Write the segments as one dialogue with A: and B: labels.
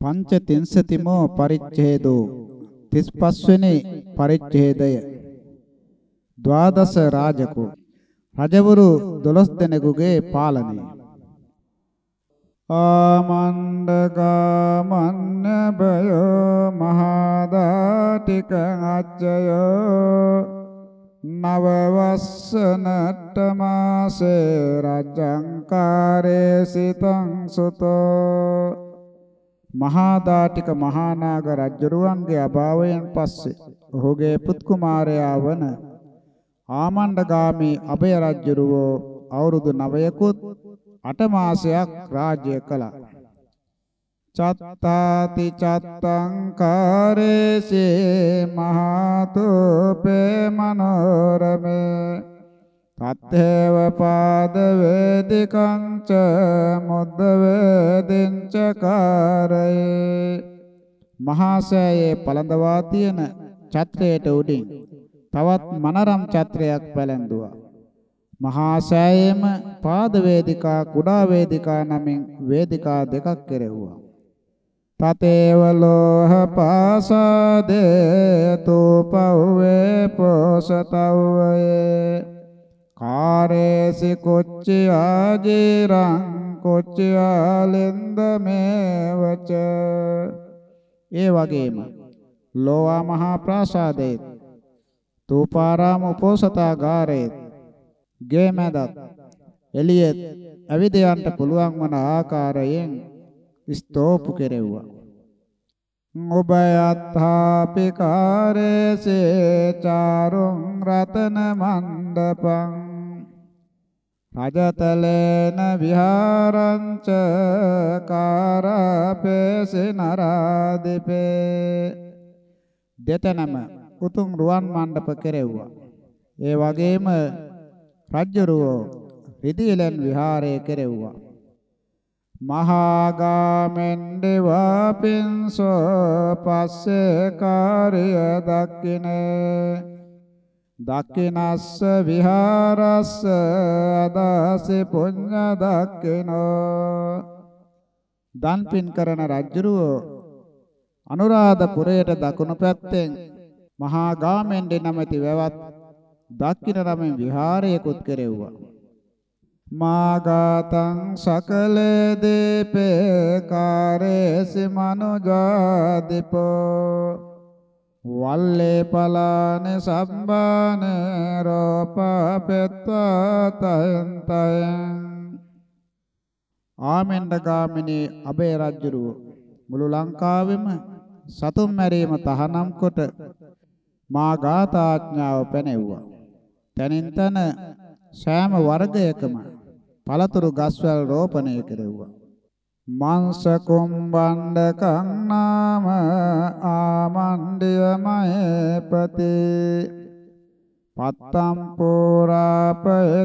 A: පංච තින්සතිමෝ පරිච්ඡේදෝ. 35 වෙනි පරිච්ඡේදය. ද්වාදස රාජකෝ රජවරු 12 දෙනෙකුගේ පාලනය. ආමණ්ඩගාමන්න බයෝ මහදාටික අච්චයෝ නවවස්සනට මාසේ රජංකාරේ සිතං සුතෝ. මහාදාටික මහානාග රජුරුවන්ගේ අභාවයෙන් පස්සේ ඔහුගේ පුත් කුමාරයා වන ආමණ්ඩගාමී අබය රජුරුවෝ අවුරුදු 9කුත් 8 මාසයක් රාජ්‍ය කළා. චත්තාති චත්තං කාරේසේ මහතෝපේ මනෝරමේ තත්තේව පාද වේදිකං ච මුද්ද වේදින් ච කාරේ මහාසයේ පළඳවා තියෙන ඡත්‍රයට උඩින් තවත් මනරම් ඡත්‍රයක් පැලැන්දුවා මහා සෑයේම පාද වේදිකා කුඩා වේදිකා නමින් වේදිකා දෙකක් කෙරෙව්වා. තතේව ලෝහ පාසාදේ තෝපව්වේ පොසතව්වේ කාරේසි කොච්චි ආජීරං කොච්චි ආලෙන්ද මේවච ඒ වගේම ලෝවා මහා ප්‍රාසාදේ තෝපාරාම උපෝසතාගාරේ ගේ මැදත් එළියෙත් ඇවිද යන්න පුළුවන් වන ආකාරයෙන් ස්තෝපු කෙරෙව්වා. ඔබ යත්ථාපිකාරේසේ චාරුං රතන මණ්ඩපං රජතලේන විහාරංච කාරාපේසි නරාදිපේ දෙතනම උතුම් රුවන් මණ්ඩප කෙරෙව්වා. ඒ වගේම රජ්ජරුවෝ රිදීලන් විහාරය කෙරෙව්වා. මහාගාමෙන් දෙවාපින්සෝ පස්සේ කාර්ය දක්කිනේ දක්කිනස්ස විහාරස්ස අදාසි පුඤ්ඤ දක්කිනෝ දන්පින් කරන රජ්ජරුවෝ අනුරාධපුරයට දකුණු පැත්තෙන් මහා ගාමෙන්ඩි නමැති වැවත් දක්කින නමින් විහාරයකුත් කෙරෙව්වා. මාගතං සකල දීපේ කාරේසි මනුජාදිපෝ. වල්ලේ පලාන සම්බාන රෝපපෙත්වා තයන් තයන් ආමෙන්ඩ ගාමිනී අබේ රජුරුව මුළු ලංකාවෙම සතුන් මැරීම තහනම් කොට මා ගාථාඥාව පැනෙව්වා. තනින් තන සෑම වර්ගයකම පළතුරු ගස්වැල් රෝපණය කෙරෙව්වා. මාංශ කුම්බණ්ඩකං නාම ආමණ්ඩයමයපති පත්තම් පුරාපයත්වාන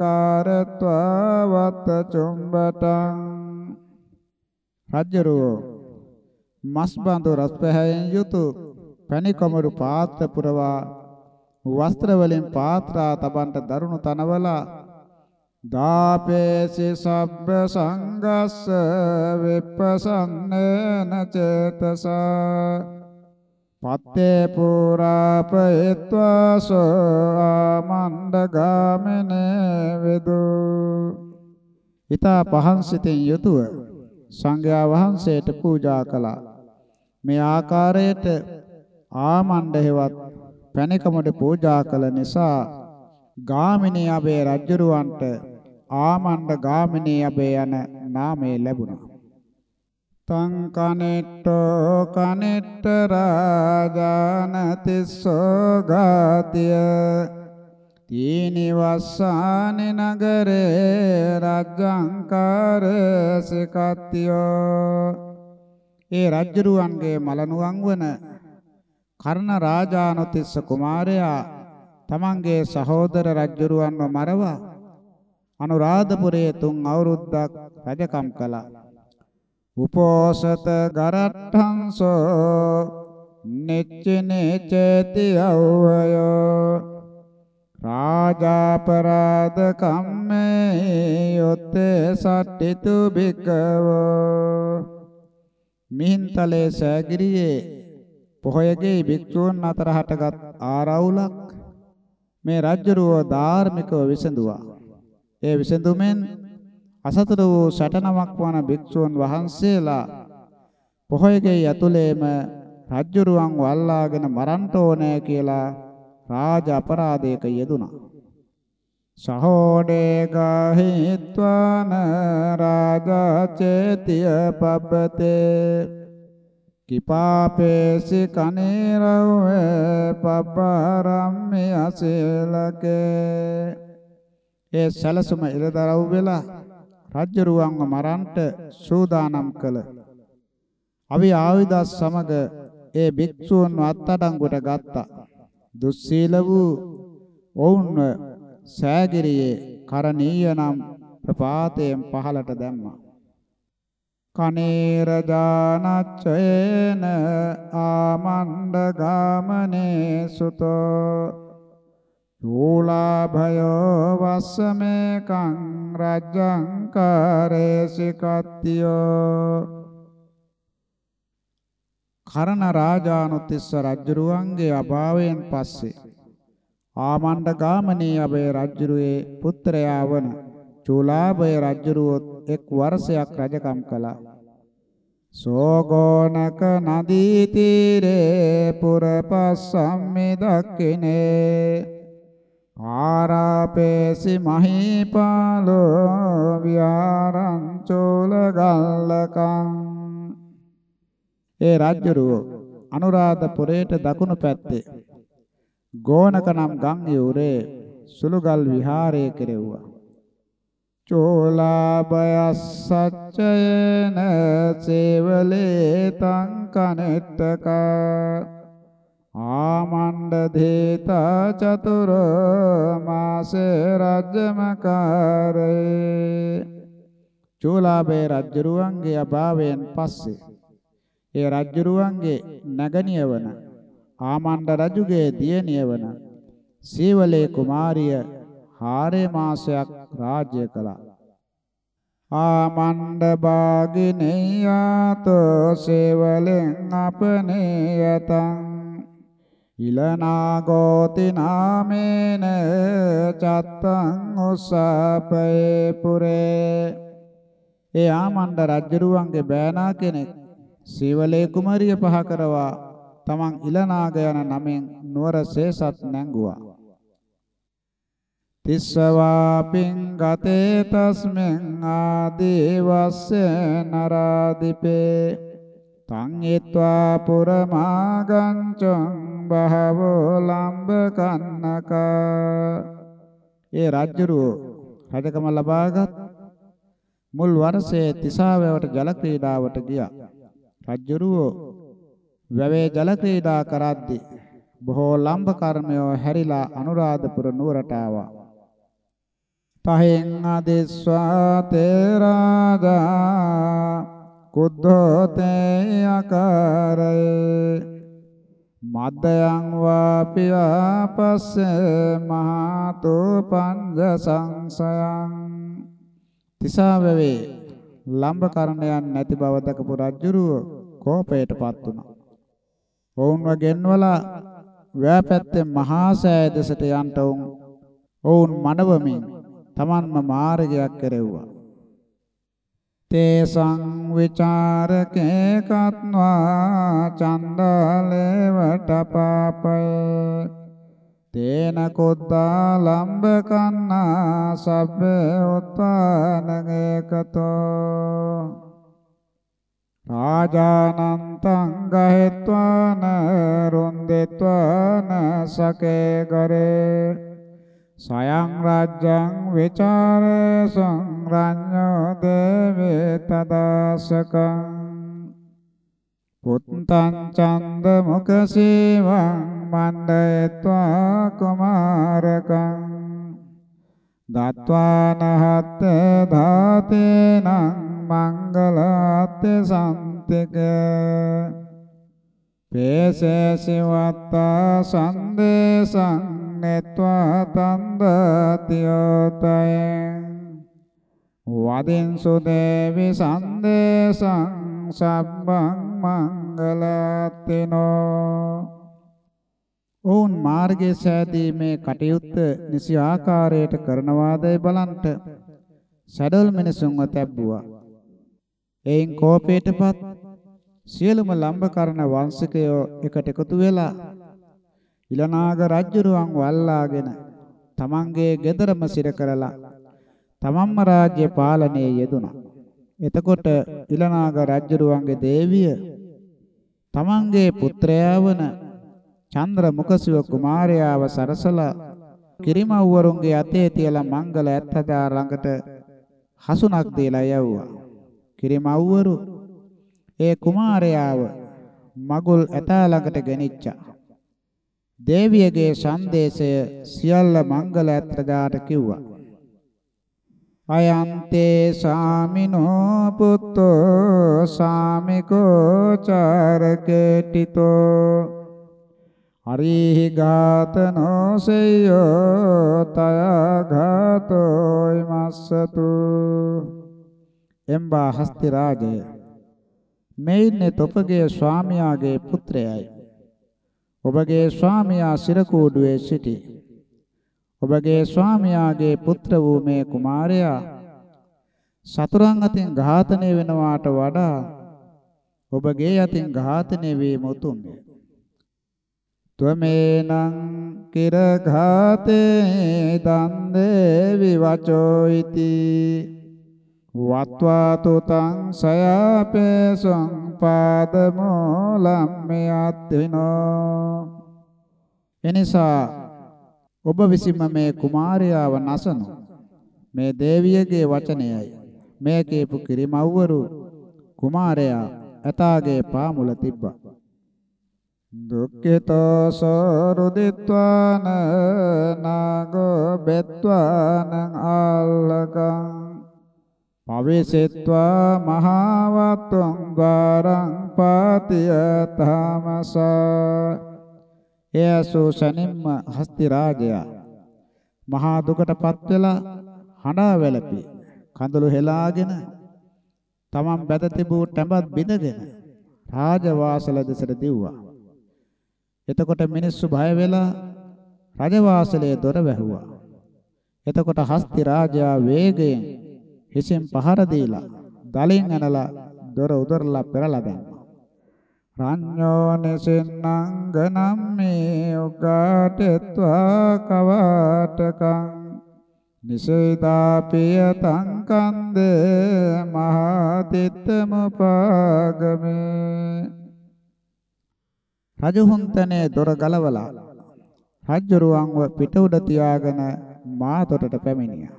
A: කාරත්වා වත චුම්බටං රජ්ජරෝ මස් බඳු රස් පැහැයෙන් යුතු පැණි කොමරු පාත්‍ර පුරවා වස්ත්‍ර වලින් පාත්‍රා තබන්ට දරුණු තනවලා දාපේසි සබ්බ සංගස්ස විප්පසන්නේන චේතස. පත්තේ පුරාපයත්වාසෝ ආමණ්ඩගාමිනේ වෙදු. ඊතා පහන් සිතින් යුතුව සංඝයා වහන්සේට පූජා කළා. මේ ආකාරයට ආමණ්ඩ හේවත් පැණිකමඩ පූජා කළ නිසා ගාමිණී අබේ රජුරවන්ට ආමණ්ඩ ගාමිණී අබේ යන නාමය ලැබුණා. තං කනෙට්ටෝ කනෙට්ට රාජාන තිස්සෝ ගාතිය තීනි වස්සානි නගරේ රජ්ජංකාර සිකත්තියෝ ඒ රජ්ජරුවන්ගේ මලනුවන් වන කර්ණ රාජානුතිස්ස කුමාරයා තමන්ගේ සහෝදර රජුරුවන්ව මරවා අනුරාධපුරයේ තුන් අවුරුද්දක් රජකම් කළා. උපෝසත ගරට්ඨංසෝ නෙච්චනේ චේති අවයෝ රාජාපරාධ කම්මේ යොත්තේ සට්ටිතු බිකවෝ මිහින්තලේ සෑගිරියේ පොහොයගේ භික්ෂූන් අතර හටගත් ආරවුලක් මේ රජ්ජුරුව ධාර්මිකව විසඳුවා. ඒ විසඳුමෙන් අසතර වූ සටනමක් වන භික්ෂූන් වහන්සේලා පොහොයගේ ඇතුළේම රජ්ජුරුවන් වල්ලාගෙන මරන්න ඕනෑ කියලා රාජ අපරාධයක යෙදුනා. සහෝඩේ ගාහිත්වාන රාජා චේතිය පබ්බතේ කිපාපේසි කනේරව පබ්බාරම්මේ අසේලකේ. ඒ සැලසුම ඉරදරව් වෙලා රජ්ජරුවන්ව මරන්ට සූදානම් කළ. අවි ආයුධ සමග ඒ භික්ෂූන්ව අත්අඩංගුවට ගත්තා. දුස්සීල වූ ඔවුන්ව සෑගිරියේ කරණීය නම් ප්‍රපාතයෙන් පහලට දැම්මා. කනේරජානච්චයන ආමණ්ඩ ගාමනේ සුතෝ යෝලාභයෝ වස්සමේ කං රජ්ජං කරේසි කත්තියෝ කරණ රාජානුතිස්ස රජුරුවන්ගේ අභාවයෙන් පස්සේ ආමණ්ඩ ගාමනේ අබේ රජුරුවේ පුත්‍රයා වන චූලාභය රජුරුවොත් එක් වර්ෂයක් රජකම් කළා. සෝගෝනක නදී තීරේ පුරපස්සම්මි දක්ඛිනේ ආරාපේසි මහීපාලෝ විහාරං චෝලගල්ලකං ඒ රාජ්‍යරුව අනුරාධපුරයට දකුණු පැත්තේ ගෝනක නම් ගම් යුරේ සුළුගල් විහාරය කෙරෙව්වා. චෝලාභයස්සච්චයන සේවලේ තං කනෙත්තක. ආමණ්ඩ දේතා චතුර මාස රජ්‍යමකාරේ චෝලාභේ රජ්ජරුවන්ගේ අභාවයෙන් පස්සේ ඒ රජ්ජරුවන්ගේ නැගණිය වන ආමණ්ඩ රජුගේ දියණිය වන සීවලේ කුමාරිය හාරේ මාසයක් රාජ්‍ය කළා. ආමණ්ඩ බාගිනේයාතෝ සේවලෙන් අපනේයතං ඉලනාගෝති නාමේන චත්තං උසපේ පුරේ. ඒ ආමණ්ඩ රජුරුවන්ගේ බෑනා කෙනෙක්. සීවලේ කුමරිය පහ කරවා තමන් ඉලනාග යන නමෙන් නුවර සේසත් නැංගුවා. තිස්සවාපින් ගතේ තස්මෙන් ආදේවස්ස නරාදිපේ. තං ඊත්වා පුරමාගංචං බහවෝ ලම්බ කන්නක. ඒ රාජ්‍යරුව රජකම ලබාගත් මුල් වර්ෂයේ තිසාවැවට ජල ක්‍රීඩාවට ගියා. රාජ්‍යරුව වැවේ ජල ක්‍රීඩා කරද්දී බොහෝ ලම්බ කර්මයෝ හැරිලා අනුරාධපුර නුවරට ආවා. පහෙන් අදිස්වා තේරාදා කුද්ධෝතේ අකාරේ මද්දයන් වාපියාපස්ස මහතෝ පංජ සංසයං තිසාවවේ ලම්බ කරණයන් නැති බව දකපු රජුරුව කෝපයටපත් වුණා. ඔවුන්ව ගෙන්වලා වෑපැත්තේ මහා සෑය දෙසට යන්ට ඔවුන් මනවමින් තමන්ම මාර්ගයක් කෙරෙව්වා. තේසං විචාරකේ කත්වා චණ්ඩාලේවට පාපය. තේන කොද්දා ලම්බ කන්නා සබ්බ උත්තානගේකතෝ රාජානන්තං ගහෙත්වාන රුන්දෙත්වාන සකේ කරේ සයං රාජ්‍යං විචාරේ සංරඤ්ඤෝ දේවේ තදාසකං පුත්තං චන්ද මුඛ සීවං මණ්ඩයත්වා කුමාරකං දත්වාන හත් ධාතේනං මංගලත් සම්තික පේසේසිවත්තා සන්දේසං නෙත්වා තන්දතියෝතයෙන් වදින්සු දේවි සන්දේසං සබ්බං මංගලත්තිනෝ. ඔවුන් මාර්ගයේ සෑදීමේ කටයුත්ත නිසි ආකාරයට කරනවාදයි බලන්ට. සැඩල් මිනිසුන්ව තැබ්බුවා. එයින් කෝපයටපත් සියලුම ලම්බකරන වංශිකයෝ එකට එකතු වෙලා ඉලනාග රජුරුවන් වල්ලාගෙන තමන්ගේ ගෙදරම සිර කරලා තමන්ම රාජ්‍ය පාලනයේ යෙදුණා. එතකොට ඉලනාග රජුරුවන්ගේ දේවිය තමන්ගේ පුත්‍රයා වන චන්ද්‍ර මුඛසිව කුමාරයාව සරසලා කිරිමව්වරුන්ගේ අතේ තියලා මංගල ඇත්තදා ළඟට හසුනක් දීලා යවුවා. කිරිමව්වරු ඒ කුමාරයාව මගුල් ඇතා ළඟට ගෙනිච්චා. දේවියගේ සංදේශය සියල්ල මංගල ඇත්තදාට කිව්වා. අයන්තේ සාමිනෝ පුත්තෝ සාමිකෝ චාරකේටිතෝ හරිහි ඝාතනෝ සෙය්‍යෝ තය ඝාතෝයි මස්සතු. එම්බා හස්ති රාජය මෙයින්නේ තොපගේ ස්වාමියාගේ පුත්‍රයයි. ඔබගේ ස්වාමියා සිරකූඩුවේ සිටි ඔබගේ ස්වාමියාගේ පුත්‍ර වූ මේ කුමාරයා සතුරන් අතින් ඝාතනය වෙනවාට වඩා ඔබගේ අතින් ඝාතනය වීම උතුම්ය. ත්වමේනං කිර ඝාතේ දන්දේ විවචෝයිති වත්වා තුතං සයාපේසං පාදමෝලම් මෙයත්විනෝ එනිසා ඔබ විසින්ම මේ කුමාරයාව නසනු. මේ දේවියගේ වචනයයි. මේ කීපු කිරිමව්වරු කුමාරයා ඇතාගේ පාමුල තිබ්බා. දුක්ඛිතෝ සෝරුදිත්වාන නාගෝ බෙත්වාන ආල්ලකං පවිසෙත්වා මහවත්වං ද්වාරං පාතිය තමසා එයසෝ සනිම්ම හස්ති රාජයා මහා දුකටපත් වෙලා හඬා වැළපි කඳුළු හෙලාගෙන තමන් බැද තිබූ ටැඹත් බිඳගෙන රාජවාසල දෙසට දිව්වා. එතකොට මිනිස්සු බය වෙලා රජවාසලේ දොර වැහුවා. එතකොට හස්ති රාජයා වේගයෙන් හිසෙන් පහර දීලා දලින් ඇනලා දොර උදරලා පෙරලා දැම්මා. රඤ්ඤෝ නිසින්නංගනම් මේ උගාටත්වා කවාටකං නිසේදාපිය තංකන්දේ මහතිත්තම පාගමේ රජහුන්තනේ දොර ගලවලා රජ්ජරුවන්ව පිට උඩ තියාගෙන මාතොටට පැමිණියා.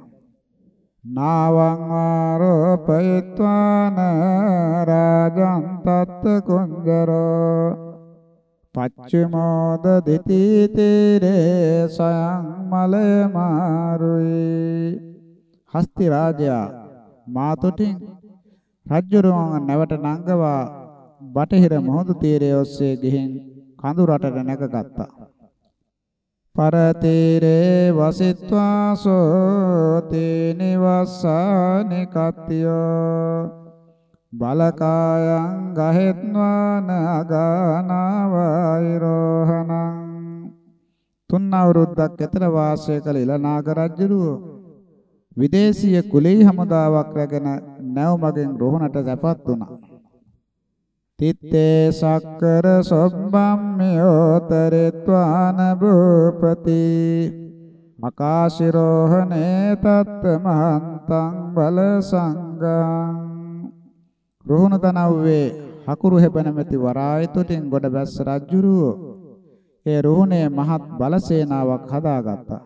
A: නාවං ආරෝපයත්වාන රාජං තත්ත කුංජරෝ පච්චමෝද දිති තේරේ සයං මලය මාරුයි හස්ති රාජයා මාතොටින් රජ්ජුරුවන් නැවට නංගවා බටහිර මොහොත තීරයේ ඔස්සේ ගිහින් කඳු රටට නැගගත්තා. පරතීරේ වසිත්වා සෝති නිවස්සානි කත්තියෝ. බලකායන් ගහෙත්වාන අගානවෛරෝහණං තුන් අවුරුද්දක් ඇතර වාසය කළ ඉලනාග රජුරුව විදේශීය කුලී හමුදාවක් රැගෙන නැව් මගෙන් රෝහණට සැපත් වුණා. තිත්තේ සක්කර සොබ්බම්මියෝතරිත්වාන භූපති මකාශිරෝහනේ තත්ත මහන්තං බල සංගං රුහුණ තනව්වේ හකුරු හැබැනමැති වරායතුටින් ගොඩ බැස්ස රජුරුව ඒ රුහුණේ මහත් බලසේනාවක් හදාගත්තා.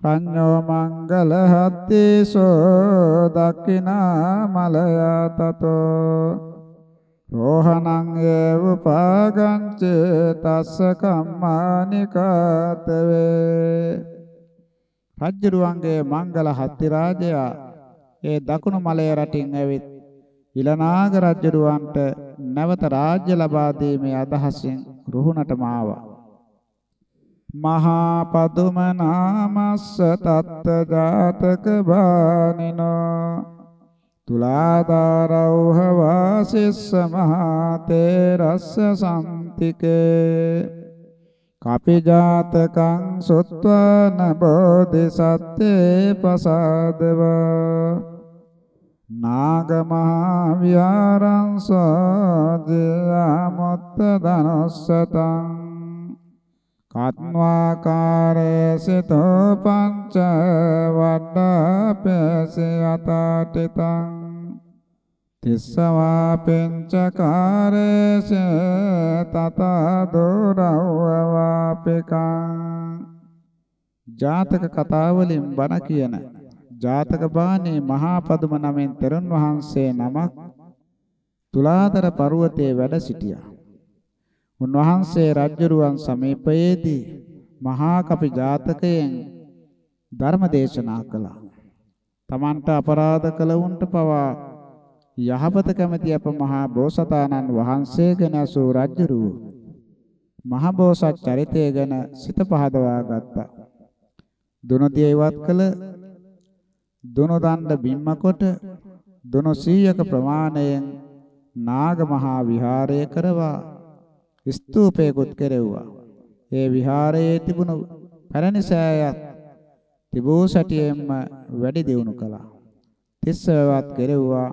A: රඤ්ඤෝ මංගල හත්තේසෝ දක්ඛිනා මලයා තතෝ. රෝහණං ඒව පාගංච තස්ස කම්මානිකාතවේ රජ්ජුරුවන්ගේ මංගල හත්ති රාජයා ඒ දකුණු මලය රටින් ඇවිත් ඉලනාග රජ්ජුරුවන්ට නැවත රාජ්‍ය ලබා දීමේ අදහසින් රුහුණටම ආවා. මහා පදුම නාමස්ස තත්ත ජාතක බානිනෝ. තුලාදාරෞහ වාසිස්ස මහතේ රස්ස සම්තිකේ කපි ජාතකං සුත්වන බෝධිසත්ත්වේ පසාදවා නාග මහා විහාරං සෝදියාමුත්ත ධනස්සතං කත්වාකාරේසිතෝ පංච වඩ්ඩාපේසි අතාටිතං තිස්සවා පෙන්චකාරේස තත දෝරවවාපිකං ජාතක කතාවලින් බණ කියන ජාතක බානේ මහා පදුම නමෙන් තෙරුන් වහන්සේ නමක් තුලාදර පර්වතයේ වැඩ සිටියා. උන්වහන්සේ රජ්ජුරුවන් සමීපයේදී මහා කපි ජාතකයෙන් ධර්ම දේශනා කළා. තමන්ට අපරාධ කළ උන්ට පවා යහපත කැමැති අප මහා බෝසතාණන් වහන්සේ ගැන අසූ රජ්ජුරුව මහ බෝසත් චරිතය ගැන සිත පහදවා ගත්තා. දුනදිය ඉවත් කළ දුන දණ්ඩ බිම්ම කොට දුන 100ක ප්‍රමාණයෙන් නාග මහා විහාරය කරවා ස්තූපයකුත් කෙරෙව්වා. ඒ විහාරයේ තිබුණු පැරණි සෑයත් තිබූ සැටියෙන්ම වැඩි දියුණු කළා. තිස්සවත් කෙරෙව්වා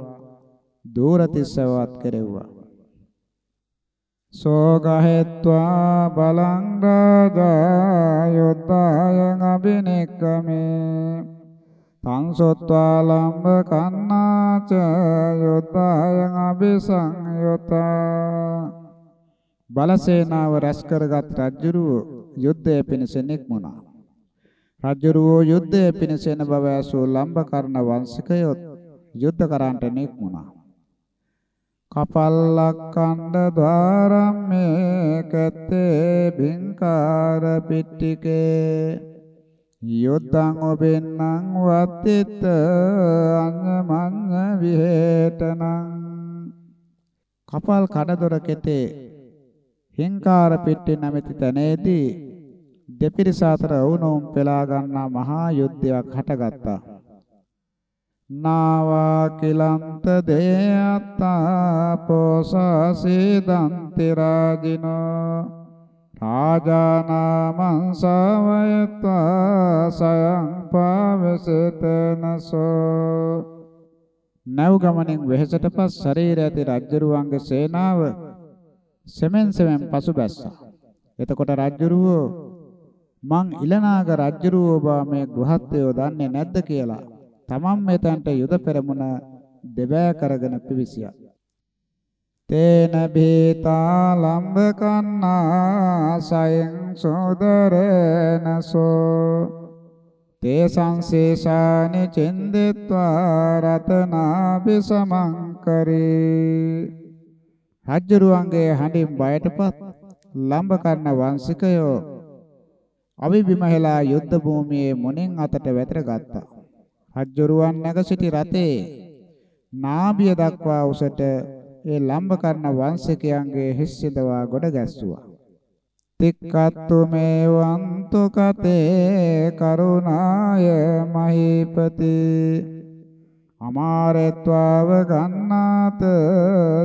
A: දූර තිස්සවත් කෙරෙව්වා. සෝගහෙත්වා බලං රාජා යොද්දායන් අබිනෙක්කමේ සංසොත්වා ලම්බ කන්නාච යොද්දායන් අபிසංයොතා බලසේනාව රැස් කරගත් රජුරුව යුද්ධය පිණිස නික්මුණා. රජුරුව යුද්ධය පිණිස එන බව ඇසූ ලම්බකර්ණ වංශිකයොත් යුද්ධ කරන්නට නික්මුණා. කපල්ලක්ඛණ්ඩ ద్వාරම්මේ කත්තේ බින්කාර පිට්ටිකේ යොද්දං ඔබෙන්නං වත්තිත අඤ්ඤමඤ්ඤ විහෙතනං කපල් කඩදොර කෙතේ හිංකාර පිට්ටි නැමැති තැනේදී දෙපිරිස අතර වුණුම් පෙලා ගන්නා මහා යුද්ධයක් හටගත්තා. නාවා කිලන්ත දේයත්තා පෝසාසී දන්ති රාජිනෝ රාජානාමං සවයත්වා සයං පාවසතනසෝ නැව් ගමනින් වෙහෙසටපත් ශරීර ඇති රජ්ජරුවන්ගේ සේනාව සෙමෙන් සෙමෙන් පසු බැස්සා. එතකොට රජ්ජුරුවෝ මං ඉලනාග රජ්ජුරුවෝ බා මේ ගෘහත්වයෝ දන්නේ නැද්ද කියලා තමන් මෙතන්ට යුද පෙරමුණ දෙබෑ කරගෙන පිවිසියා. තේන බීතා ලම්බ කන්නා සයං සෝදරේනසෝ තේ සංසේසානි චින්දිත්වා රතනාභි සමංකරේ රජ්ජරුවන්ගේ හඬින් බයටපත් ලම්බකර්ණ වංශිකයෝ අවිබිමහෙලා යුද්ධ භූමියේ මුණින් අතට වැතර ගත්තා. රජ්ජරුවන් නැග සිටි රතේ නාභිය දක්වා උසට ඒ ලම්බකර්ණ වංශිකයන්ගේ හිස් සිඳවා ගොඩ ගැස්සුවා. තික්කත්තු මේ වන්තු කතේ කරුණාය මහීපති අමාරත්වාව ගන්නාත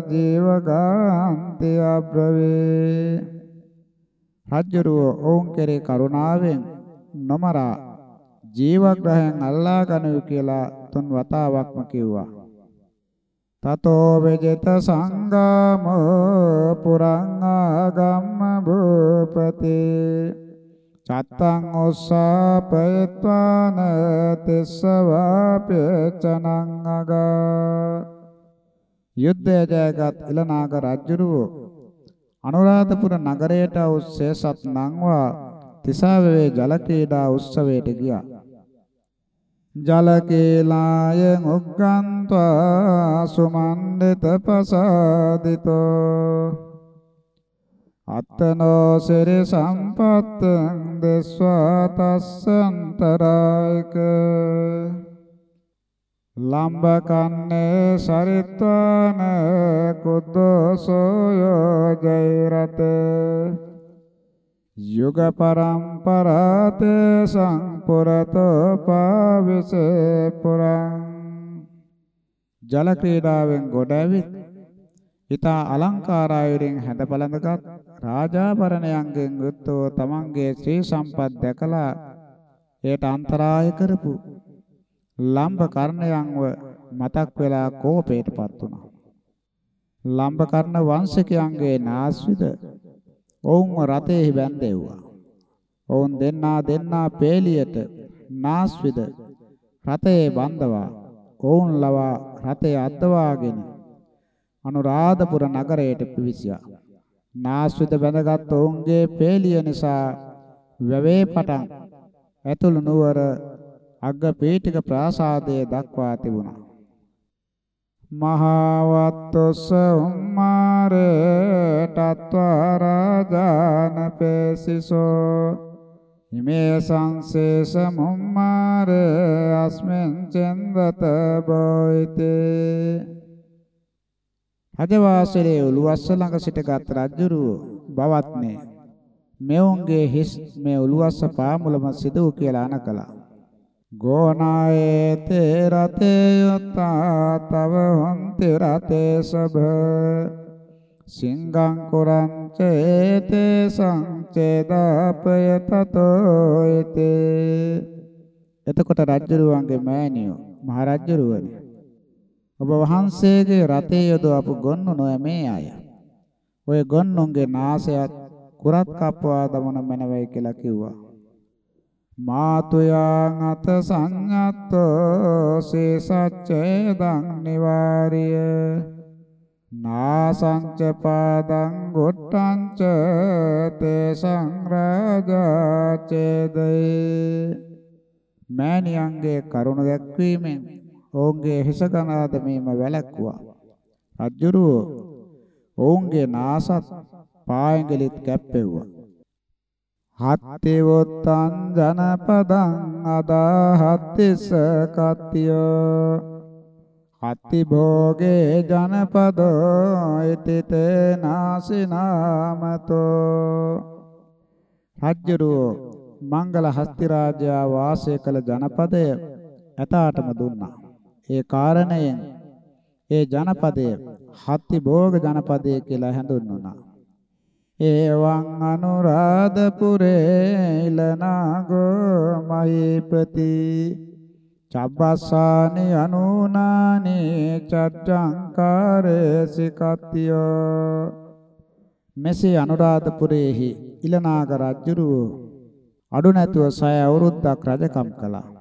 A: ජීවගාන්ති අබ්‍රවේ. රජ්ජරුව ඔවුන් කෙරේ කරුණාවෙන් නොමරා ජීවග්‍රහයන් අල්ලා ගනු කියලා තුන් වතාවක්ම කිව්වා. තතෝ වෙජිත සංගම පුරං ආගම්ම භූපතේ. චත්තං ඔස්සපයත්වාන තිස්සවාපේචනං අග। යුද්ධය ජයගත් ඉලනාග රජුරුව අනුරාධපුර නගරයට උස්සේ සත් නංවා තිසාවේ ජල ක්‍රීඩා උත්සවයට ගියා। ජල කේලාය උග්ගන්්වා සුමන්දිත පසාදිතෝ අත්තනෝ සිරි සම්පත්තං දෙස්වා තස්සන්තරායක ලම්බ කන්නේ සරිත්වාන කුද්දෝසෝ යෝජෛරත යුග පරම්පරාත සංපුරතෝ පාවිසේ පුරං ජල ක්‍රීඩාවෙන් ගොඩ ඇවිත් ඊතා අලංකාරායුරින් හැඳ පළඳගත් රාජාභරණයන්ගෙන් යුක්තව තමන්ගේ ශ්‍රී සම්පත් දැකලා එයට අන්තරාය කරපු ලම්බ කර්ණයන්ව මතක් වෙලා කෝපයටපත් වුණා. ලම්බ කර්ණ වංශිකයන්ගේ නාස්විද ඔවුන්ව රතෙහි බැඳෙව්වා. ඔවුන් දෙන්නා දෙන්නා පේලියට නාස්විද රතේ බඳවා ඔවුන් ලවා රතේ අද්දවාගෙන අනුරාධපුර නගරයට පිවිසියා. නාස්විද බැඳගත් ඔවුන්ගේ පේලිය නිසා වැවේ පටන් ඇතුළු නුවර අග්ග පීඨික ප්‍රාසාදයේ දක්වා තිබුණා. මහවත්තොස්ස උම්මාරේ තත්වරජාන පේසිසෝ හිමේ සංසේස මුම්මාරේ අස්මෙන් චන්දත බෝයිතේ රජවාසලේ උළුවස්ස ළඟ සිටගත් රජුරු බවත්නේ මෙවුන්ගේ හිස් මේ උළුවස්ස පාමුලම සිදු කියලා අනකලා. ගෝනායේ තේ රතේ යතා තව හොන්ති රතේ සබ. සිංගං කුරං චේතේ සංචේදාපය තතෝ ඊතේ එතකොට රජ්ජුරුවන්ගේ මෑණියෝ මහරජ්ජුරුවනි ඔබ වහන්සේගේ රතේ යොදවපු ගොන්නු නොයමේ අය. ඔය ගොන්නුන්ගේ නාසයත් කුරත් කප්පවා දමන මැනවයි කියලා කිව්වා. මාතුයං අත සංඤත්තෝ සේසච්චේදං නිවාරිය. නාසංච පාදං ගොට්ටංච තේ සංරාජාචේදේ මෑණියන්ගේ කරුණ දැක්වීමෙන් ඔවුන්ගේ හිස කනාද මේම වැළැක්වුවා රජුරුව ඔවුන්ගේ නාසත් පායඟලිත් කැප්පෙව්වා. හත්තේවොත්තං ජනපදං අදාහත්තිස කත්තියෝ. හත්ති භෝගේ ජනපදෝ ඉතිතේ නාසිනාමතෝ. රජ්ජුරුව මංගල හස්ති රාජයා වාසය කළ ජනපදය ඇතාටම දුන්නා. ඒ කාරණයෙන් ඒ ජනපදය හත්ති භෝග ජනපදය කියලා හැඳුන්වුණා. එවං අනුරාධපුරේ ඉලනාගෝ මහීපති චබ්බස්සානි අනුනානි චට්ටංකාරේ සිකත්තියෝ මෙසේ අනුරාධපුරේහි ඉලනාග රජුරුව අඩු නැතුව සය අවුරුද්දක් රජකම් කළා.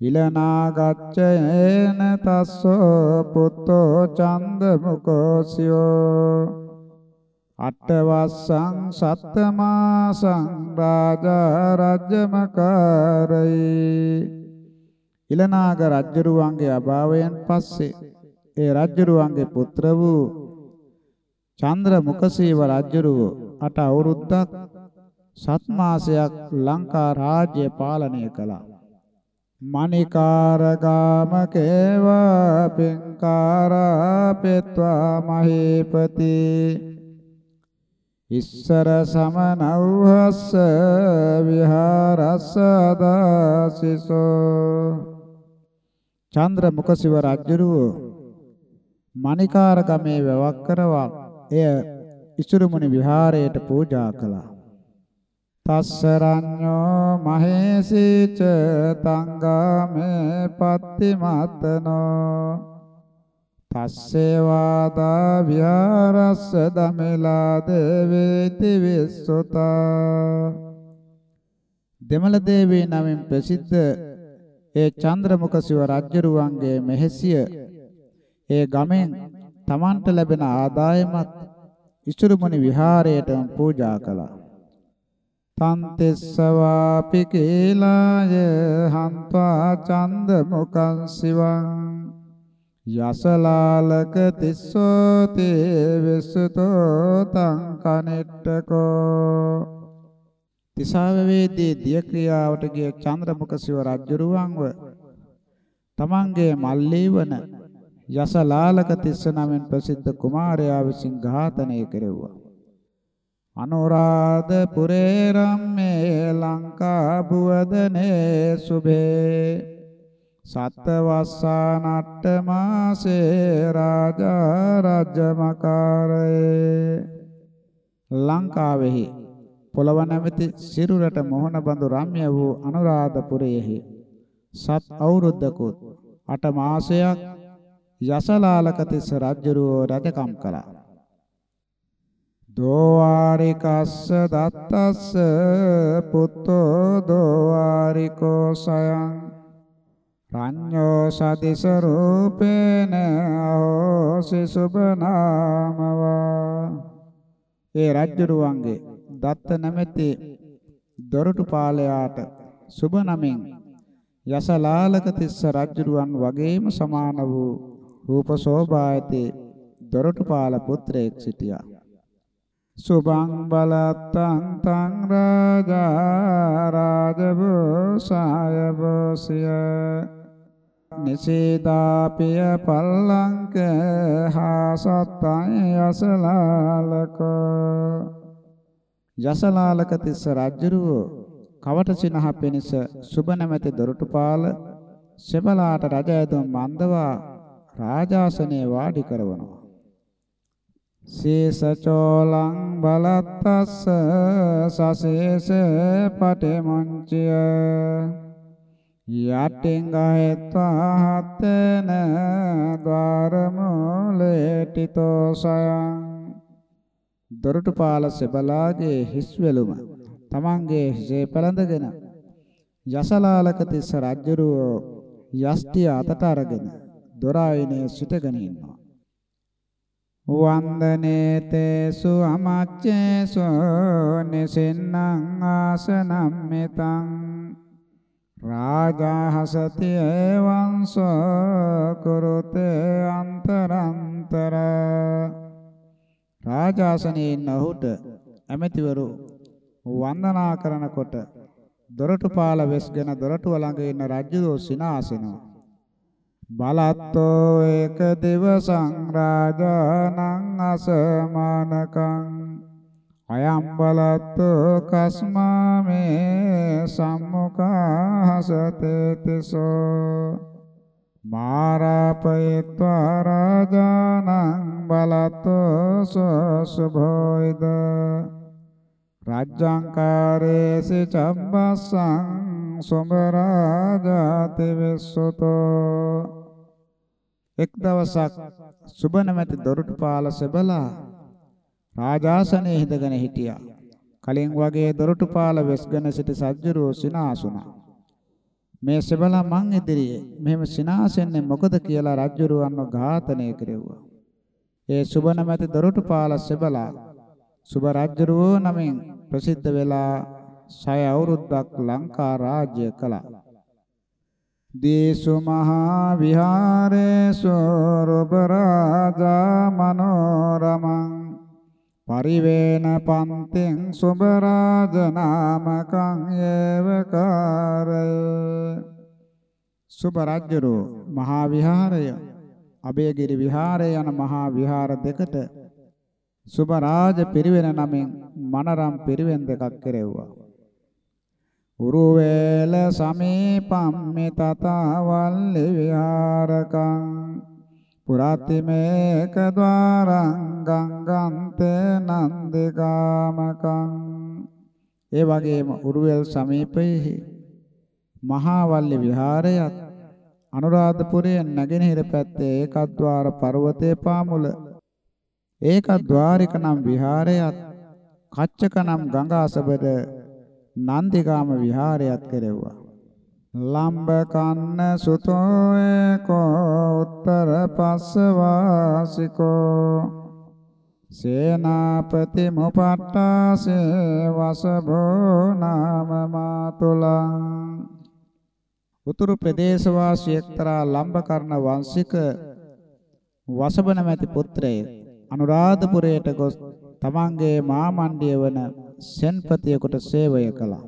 A: ඉලනාගච්ඡේන තස්සෝ පුත්තෝ චන්දමුකෝසියෝ අටවස්සං සත්තමාසං රාජා රජ්‍යමකාරයි ඉලනාග රජ්ජරුවන්ගේ අභාවයෙන් පස්සේ ඒ රජ්ජරුවන්ගේ පුත්‍ර වූ චන්ද්‍ර මුකසීව රජ්ජරුව අට අවුරුද්දක් සත් මාසයක් ලංකා රාජ්‍ය පාලනය කළා. මණිකාරගාම කේවා පින්කාරා පෙත්වා මහේපති. ඉස්සර සමනව්හස්ස විහාරස්ස දාසිසෝ චන්ද්‍ර මුකසිව රජුරුව මණිකාරගමේ වැවක් කරවා එය ඉසුරුමුනි විහාරයට පූජා කළා. තස්සරඤ්ඤෝ මහේසීච තංගාමේ පත්තිමතනෝ තස්සේ වාදා විහාරස්ස දමෙලා දේවේති විස්සුතා දෙමළ දේවී නමින් ප්‍රසිද්ධ ඒ චන්ද්‍රමුඛ සිව රජුරුවන්ගේ මෙහෙසිය ඒ ගමෙන් තමන්ට ලැබෙන ආදායමත් ඉසුරුමුනි විහාරයටම පූජා කළා. තන්තෙස්සවාපි කේලාය හන්වා චන්දමුඛං සිවං යසලාලක තිස්සෝ තේ විසුතෝ තං කනෙට්ටකෝ තිසාවවේදී දිය ක්‍රියාවට ගිය චන්ද්‍රමුඛ සිව රජුරුවන්ව තමන්ගේ මල්ලී වන යසලාලක තිස්ස නමින් ප්‍රසිද්ධ කුමාරයා විසින් ඝාතනය කෙරෙව්වා. අනුරාධපුරේ රම්මේ ලංකා බුවදනේ සුභේ සත්වස්සානට්ට මාසේ රාජා රාජ්‍යමකාරේ ලංකාවෙහි පොළව නැමැති සිරුරට මොහොන බඳු රම්‍ය වූ අනුරාධපුරයෙහි සත් අවුරුද්දකුත් අට මාසයක් යසලාලක තිස්ස රජුරෝ රජකම් කළා. දෝවාරිකස්ස දත්තස්ස පුත්තෝ දෝවාරිකෝ සයං රඤ්ඤෝ සදිස රූපේන අහෝසි සුබනාමවා ඒ රජුරුවන්ගේ දත්ත නැමැති දොරටු පාලයාට සුබ නමින් යසලාලක තිස්ස රජුරුවන් වගේම සමාන වූ රූප සෝභා ඇති දොරටුපාල පුත්‍රයෙක් සිටියා. සුභං බලත්තං තං රාජා රාජබෝසාය බෝසිය නිසීදාපිය පල්ලංක හාසත්තං යසලාලක යසලාලක තිස්ස රජුරුව කවට සිනහ පිණිස සුබ නැමැති දොරටුපාල සෙබලාට රජ ඇදුම් මන්දවා රාජාසනයේ වාඩි කරවනවා. සීසචෝලං බලත්තස්ස සසේස පටිමුංචිය යටින් ගහෙත්වා හත්තන ద్వාරමූලේටිතෝ සයං දොරටුපාල සෙබලාගේ හිස්වැලුම තමන්ගේ හිසේ පළඳගෙන යසලාලක තිස්ස රජුරෝ යෂ්ටි අතට අරගෙන දොර ආයනේ සිටගෙන ඉන්නවා. වන්දනේ තේසු අමච්චේසු නිසින්නං ආසනම් මෙතං රාජා හසති එවංසෝ කුරුතේ අන්තරන්තර රාජාසනයේ ඉන්න ඔහුට ඇමතිවරු වන්දනා කරනකොට දොරටුපාල වෙස්ගෙන දොරටුව ළඟ ඉන්න රජු සිනාසෙනවා. බලත්තෝ ඒක දිවසං රාජානං අසමානකං. අයම් බලත්තෝ කස්මාමේ සම්මුඛාසතේ තිසෝ මාරාපයත්වා රාජානං බලත්තෝ සුභෝයිද රාජ්‍යංකාරේසි චම්බස්සං සොඹරාජාති විස්සතෝ එක් දවසක් සුබ නැමැති දොරටුපාල සෙබලා රාජාසනයේ හිඳගෙන හිටියා. කලින් වගේ දොරටුපාල වෙස්ගෙන සිට සජ්ජරෝ සිනාසුණා. මේ සෙබලා මං ඉදිරියේ මෙහෙම සිනාසෙන්නේ මොකද කියලා රජ්ජුරුවන්ව ඝාතනය කෙරෙව්වා. ඒ සුබ නැමැති දොරටුපාල සෙබලා සුබ රජ්ජුරුවෝ නමින් ප්‍රසිද්ධ වෙලා සය අවුරුද්දක් ලංකා රාජ්‍ය කළා. දේසු මහා විහාරේසු රූප රාජා මනෝරමං. පරිවේන පන්තෙන් සුබ රාජ නාමකං ඒවකාරය. සුබ රාජ්‍යරෝ මහා විහාරය. අබේගිරි විහාරය යන මහා විහාර දෙකට සුබ රාජ පිරිවෙන නමින් මනරම් පිරිවෙන් දෙකක් කෙරෙව්වා. උරුවේල සමීපම්මි තතවල්ලි විහාරකං පුරාතිමේක ద్వාරං ගංගන්තේ නන්දිකාමකං ඒ වගේම උරුවෙල් සමීපයේ මහා වල්ලි විහාරයත් අනුරාධපුරයේ නැගෙනහිර පැත්තේ ඒකද්්වාර පර්වතයේ පාමුල ඒකද්්වාරික නම් විහාරයත් කච්චක නම් ගංගාසබඩ නන්දිකාම විහාරයත් කෙරෙව්වා. ලම්බ කන්න සුතෝ ඒකෝ උත්තර පස්ස වාසිකෝ සේනාපති මුපට්ටාසේ වසභෝ නාම මාතුලං උතුරු ප්‍රදේශ වාසී එක්තරා ලම්බකර්ණ වංශික වසබ නැමැති පුත්‍රයෙක් අනුරාධපුරයට ගොස් තමන්ගේ මාමණ්ඩිය වන සෙන්පතියෙකුට සේවය කළා.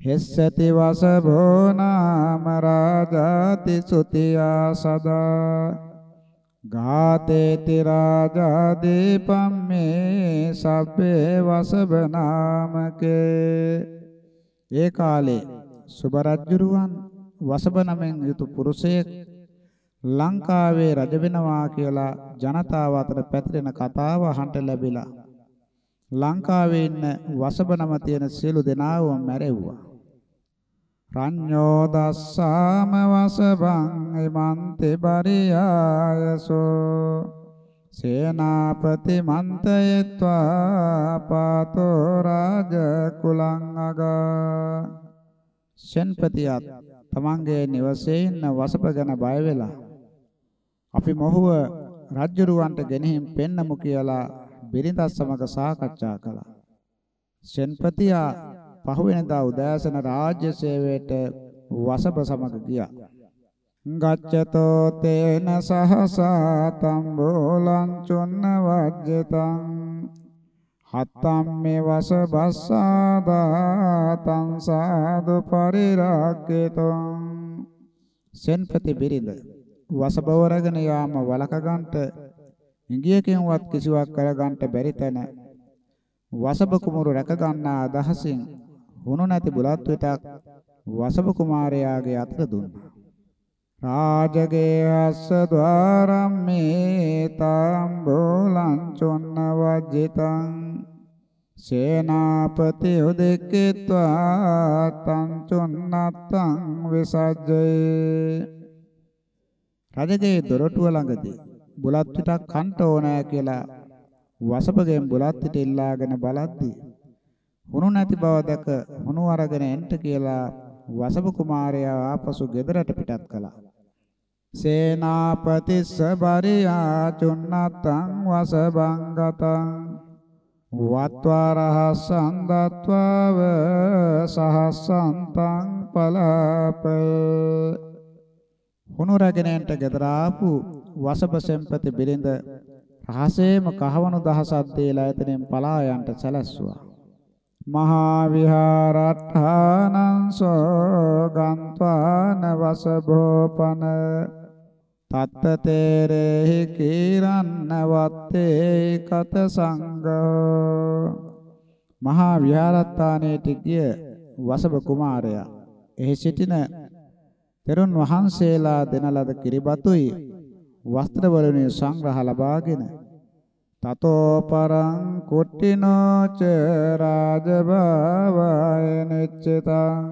A: හෙස්සති වසභෝ නාම රාජාති සුතියා සදා ගාතේති රාජා දීපම්මේ සබ්බේ වසභ නාමකේ ඒ කාලේ සුබරජ්ජුරුවන් වසබ නමෙන් යුතු පුරුෂයෙක් ලංකාවේ රජ වෙනවා කියලා ජනතාව අතර පැතිරෙන කතාව අහන්න ලැබිලා ලංකාවේ ඉන්න වසබ නම තියෙන සියලු දෙනාවම මැරෙව්වා. රඤ්ඤෝ දස්සාම වසබං ඉමන්තේ බරියායසෝ සේනාපති මන්තයත්වා පාතෝ රාජ කුලං අගා සෙන්පතියත් තමන්ගේ නිවසේ ඉන්න වසප ගැන බය වෙලා අපි මොහුව රජ්ජුරුවන්ට ගෙනihin පෙන්නමු කියලා බිරිඳත් සමග සාකච්ඡා කළා. සෙන්පතියා පහුවෙනදා උදෑසන රාජ්‍ය සේවයට වසප සමග ගියා. ගච්ඡතෝ තේන සහසා තම්බෝලං චොන්න වජ්ජතං හත්තම් මේ වස බස්සාදා තං සාදු පරිරාග්ගතං සෙන්පති බිරිඳ වසබවරගෙන යාම වලක ගන්නට ඉංගියකින්වත් කිසිවක් කරගන්න බැරි තැන. වසබ කුමරු රැක ගන්නා අදහසින් හුණු නැති බුලත් වෙතක් වසබ කුමාරයාගේ අතට දුන්නා. රාජගේ අස්ස ద్వාරම් මේ තම්බුලං චොන්න වජිතං සේනාපති උදෙක්කීත්වා තං චොන්නත්තං විසජ්ජේ. රජගේ දොරටුව ළඟදී බුලත් පිටක් කන්ට ඕනෑ කියලා වසපගෙන් බුලත් පිට ඉල්ලාගෙන බලද්දී හුණු නැති බව දැක හුණු අරගෙන එන්ට කියලා වසප කුමාරයා ආපසු ගෙදරට පිටත් කළා. සේනාපතිස්ස බරියා චුන්නත්තං වසබං ගතං වත්වාරහසං දත්වාව සහසන්තං පලාපේ. හුණු රැගෙනන්ට ගෙදර ආපු වසබ සෙම්පති බිරිඳ රහසේම කහවණු දහසක් දීලා එතනින් පලා යන්ට සැලැස්සුවා. මහා විහාරට්ඨානං සෝ ගන්්වාන වසභෝපන තත්තතේරෙහි කීරන්න වත්තේ කත සංඝෝ. මහා විහාරස්ථානයට ගිය වසබ කුමාරයා එහි සිටින තෙරුන් වහන්සේලා දෙන ලද කිරිබතුයි වස්ත්‍ර වලින් සංග්‍රහ ලබාගෙන. තතෝ පරං කුට්ටිනෝච රාජභාවය නිච්චතං.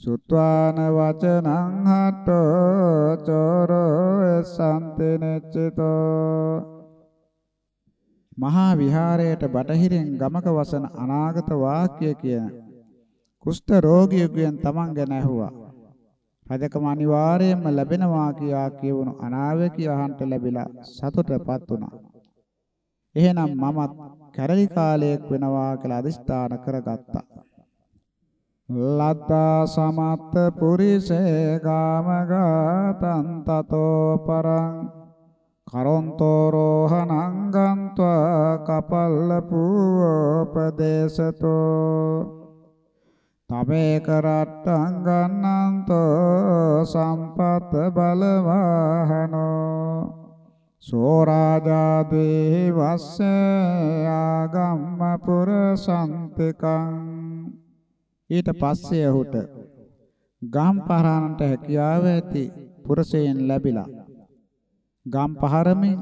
A: සුත්වාන වචනං හට්ටෝ චෝරෝ සම්ති නිච්චතෝ. මහා විහාරයට බටහිරින් ගමක වසන අනාගත වාක්‍ය කියන කුෂ්ඨ රෝගියෙකුගෙන් තමන් ගැන ඇහුවා. රජකම අනිවාර්යයෙන්ම ලැබෙනවා කියා කියවුණු අනාවැකී අහන්ට ලැබිලා සතුටපත් වුණා. එහෙනම් මමත් කැරලි කාලයක් වෙනවා කියලා අදිස්ථාන කරගත්තා. ලද්දා සමත්ත පුරිසේ ගාමගතං තතෝ පරං කරොන්තෝ රෝහණං ගන්්වා කපල්ල පූපදේශතෝ තමේක රට්ටං ගන්නන්තෝ සම්පත බලවාහනෝ සෝරාජා දේ වස්සේ ආගම්ම පුර සම්තිකං ඊට පස්සේ ඔහුට ගම් පහරන්නට හැකියාව ඇති පුරුෂයන් ලැබිලා ගම් පහරමින්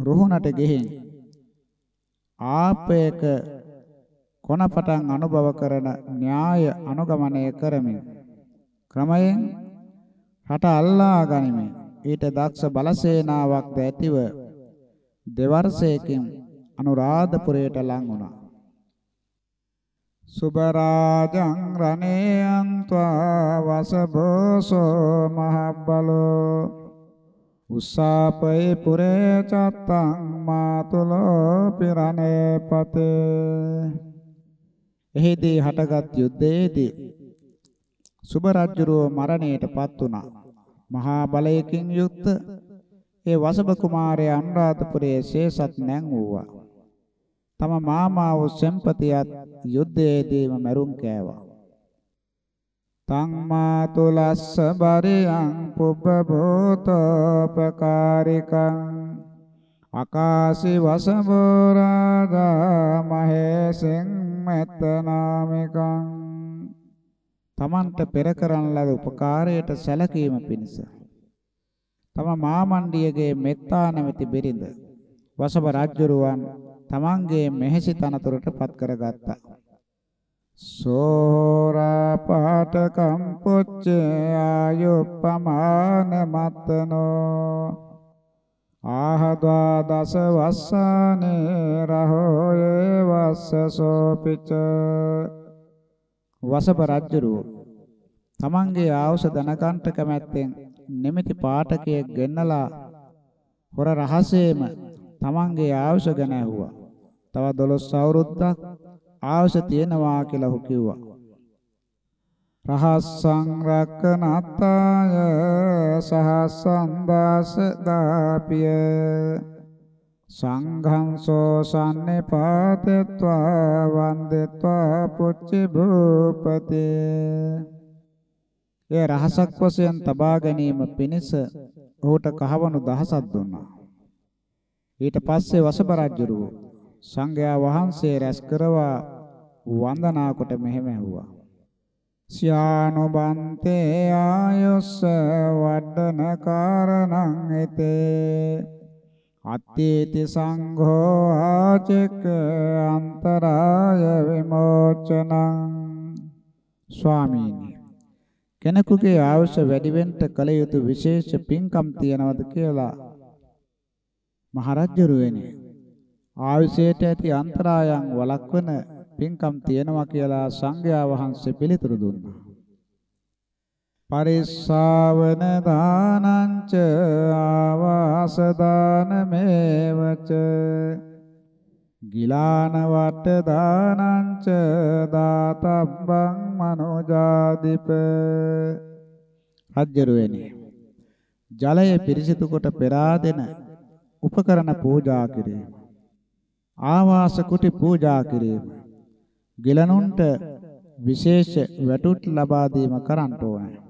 A: රුහුණට ගෙහින් ආපේක කොනපටන් අනුභව කරන න්‍යාය අනුගමනය කරමින් ක්‍රමයෙන් රට අල්ලා ගනිමින් ඊට දක්ෂ බලසේනාවක් ඇතිව දෙවර්ෂයකින් අනුරාධපුරයට ලං වුණා. සුබරාජං රණේ අන්त्वा වසබෝසෝ මහබ්බලෝ. උස්සාපේ පුරේ චත්තං මාතුලෝ පිරණේ පතේ. එහිදී හටගත් යුද්ධයේදී සුබ රජුරෝ මරණයටපත් වුණා මහා බලයකින් යුක්ත ඒ වසබ කුමාරයා අනුරාධපුරයේ ශේසත් නැන් වූවා තම මාමා වූ සෙම්පතියත් යුද්ධයේදීම මරුන් කෑවා. තං මාතුලස්ස බරියං පුබ්බභූතෝපකාරිකං අකාසි වසබෝ රාජා මහේසෙන් මෙත්තනාමිකං තමන්ට පෙර කරන ලද උපකාරයට සැලකීම පිණිස තම මාමණ්ඩියගේ මෙත්තා නැමැති බිරිඳ වසබ රජුරුවන් තමන්ගේ මෙහෙසි තනතුරට පත් කරගත්තා. සෝරා පාඨකම් පුච්චේ ආයුප්පමාන මත්තනෝ ආහද්වා දස වස්සානේ රහෝ ඒ වස්සසෝ පිච වසබ රජුරුව තමන්ගේ ආවුස දනකන්ට කැමැත්තෙන් නිමිති පාඨකයෙක් ගෙන්නලා හොර රහසේම තමන්ගේ ආවුස ගැන ඇහුවා. තව 12 අවුරුද්දක් ආවුස තියෙනවා කියලා ඔහු කිව්වා. රහස් සංරක්කනත්තාය සහසන්දාස දාපිය සංඝං සෝසන්නේ පාතත්වා වන්දෙත්වා පුච්චි භූපතේ ඒ රහසක් වශයෙන් තබා ගැනීම පිණිස ඔහුට කහවණු දහසක් දුන්නා. ඊට පස්සේ වසබ රජුරුව සංඝයා වහන්සේ රැස් කරවා වන්දනා කොට මෙහෙම ඇහුවා. ස්යානුබන්තේ ආයුස්ස වඩන කාරණං හිතේ. අත්තේති සංඝෝ ආචෙක අන්තරාය විමෝචනං. ස්වාමීනි කෙනෙකුගේ ආයුෂ වැඩි වෙන්න කල යුතු විශේෂ පින්කම් තියනවද කියලා මහරජුරුවනි ආයුෂයට ඇති අන්තරායන් වළක්වන පින්කම් තියෙනවා කියලා සංඝයා වහන්සේ පිළිතුරු දුන්නා. පරිස්සාවන දානංච ආවාස දානමේවච ගිලාන වට දානංච දාතබ්බං මනෝජාදිප රජ්ජරුවනි ජලය පිරිසිදු කොට පෙරා දෙන උපකරණ පූජා කිරීම. ආවාස කුටි පූජා කිරීම. ගිලනුන්ට විශේෂ වැටුත් ලබා දීම කරන්න ඕනේ.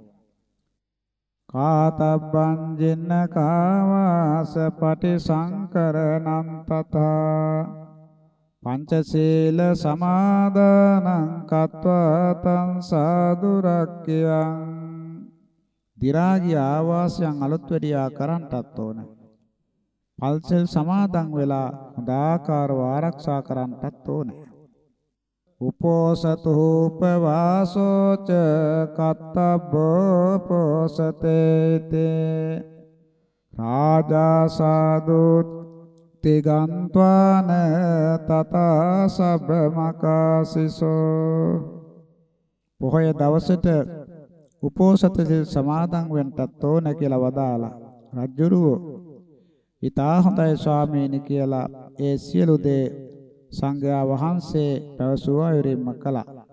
A: කාතබ්බං ජින්න කාවාස පටිසංකරණං තථා පංචශීල සමාදානං කତ୍වා තං සාදුරක්ඛයං දිරාගී ආවාසයන් අලුත් වැඩියා කරන්නටත් ඕනේ. පල්සල් සමාදන් වෙලා හොඳාකාරව ආරක්ෂා කරන්නටත් ඕනේ. උපෝසතෝපවාසෝච කත්තබ්බෝ පෝසතේතේ රාජා සාදු තිගන්්වාන තතා සබ්බමකාසිසෝ පොහොය දවසට උපෝසත සමාදන් වෙන්නත් ඕන කියලා වදාලා රජුරුව ඊතා හොඳයි ස්වාමීනි කියලා ඒ සියලු දේ සංඝයා වහන්සේ පැවසුව අයුරින්ම කළා.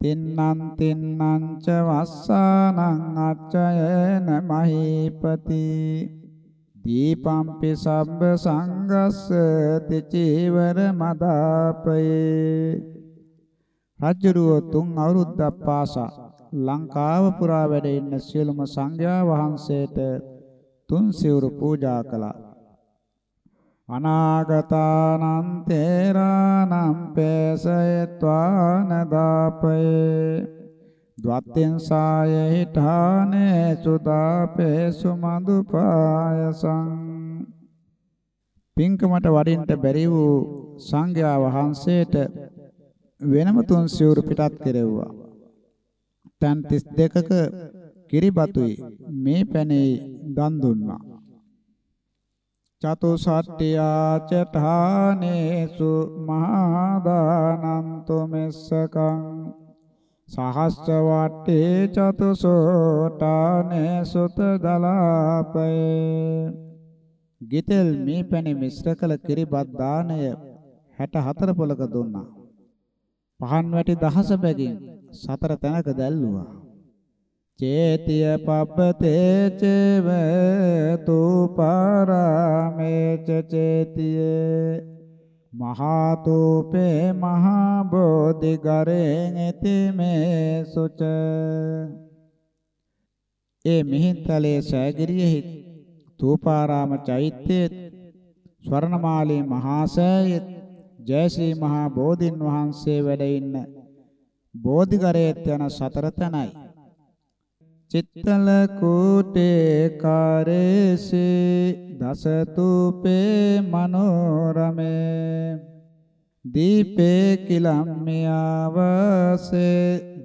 A: තින්නං තින්නං ච වස්සානං අච්චයන මහීපති. දීපම්පි සබ්බ සංගස්ස තිචීවර මදාපයේ. රජ්ජුරුව තුන් අවුරුද්දක් පාසා ලංකාව පුරා වැඩ ඉන්න සියලුම සංඝයා වහන්සේට තුන් සිවුරු පූජා කළා. අනාගතානං තේරානම් පේසයත්වාන දාපේ ද්වත්තෙන් සාය හිඨානේ සුදාපේ සුමදුපායසං පින්කමට වඩින්ට බැරි වූ සංඝයා වහන්සේට වෙනම තුන් සිවුරු පිටත් කෙරෙව්වා. තන් 32ක කිරිබතුයි මේ පැනේ දන් දුන්නා. චතුසට්ඨියා චඨානේසු මහදානන්තු මෙස්සකං සහස්ස වට්ටේ චතුසෝටානේ සුත දලාපේ ගිතෙල් මේ පැණි මිශ්‍ර කළ කිරිබත් දාණය 64 පොලක දුන්නා. පහන් වැටි දහස බැගින් සතර තැනක දැල්ලුවා. චේතිය පබ්බතේ චේව තුපාරාමේ චේතියේ මහා තූපේ මහා බෝධි ගරෙන් එතිමේ සුච ඒ මිහින්තලේ සෑගිරියෙහි තූපාරාම චෛත්‍යයේ ස්වර්ණමාලී මහා සෑයේ ජයශ්‍රී මහා බෝධින් වහන්සේ වැඩ ඉන්න. බෝධිගරේත් යන සතර තැනයි. චිත්තල කූටේ කාරේසි දසතුපේ මනෝරමේ දීපේ කිලම්මියාවසේ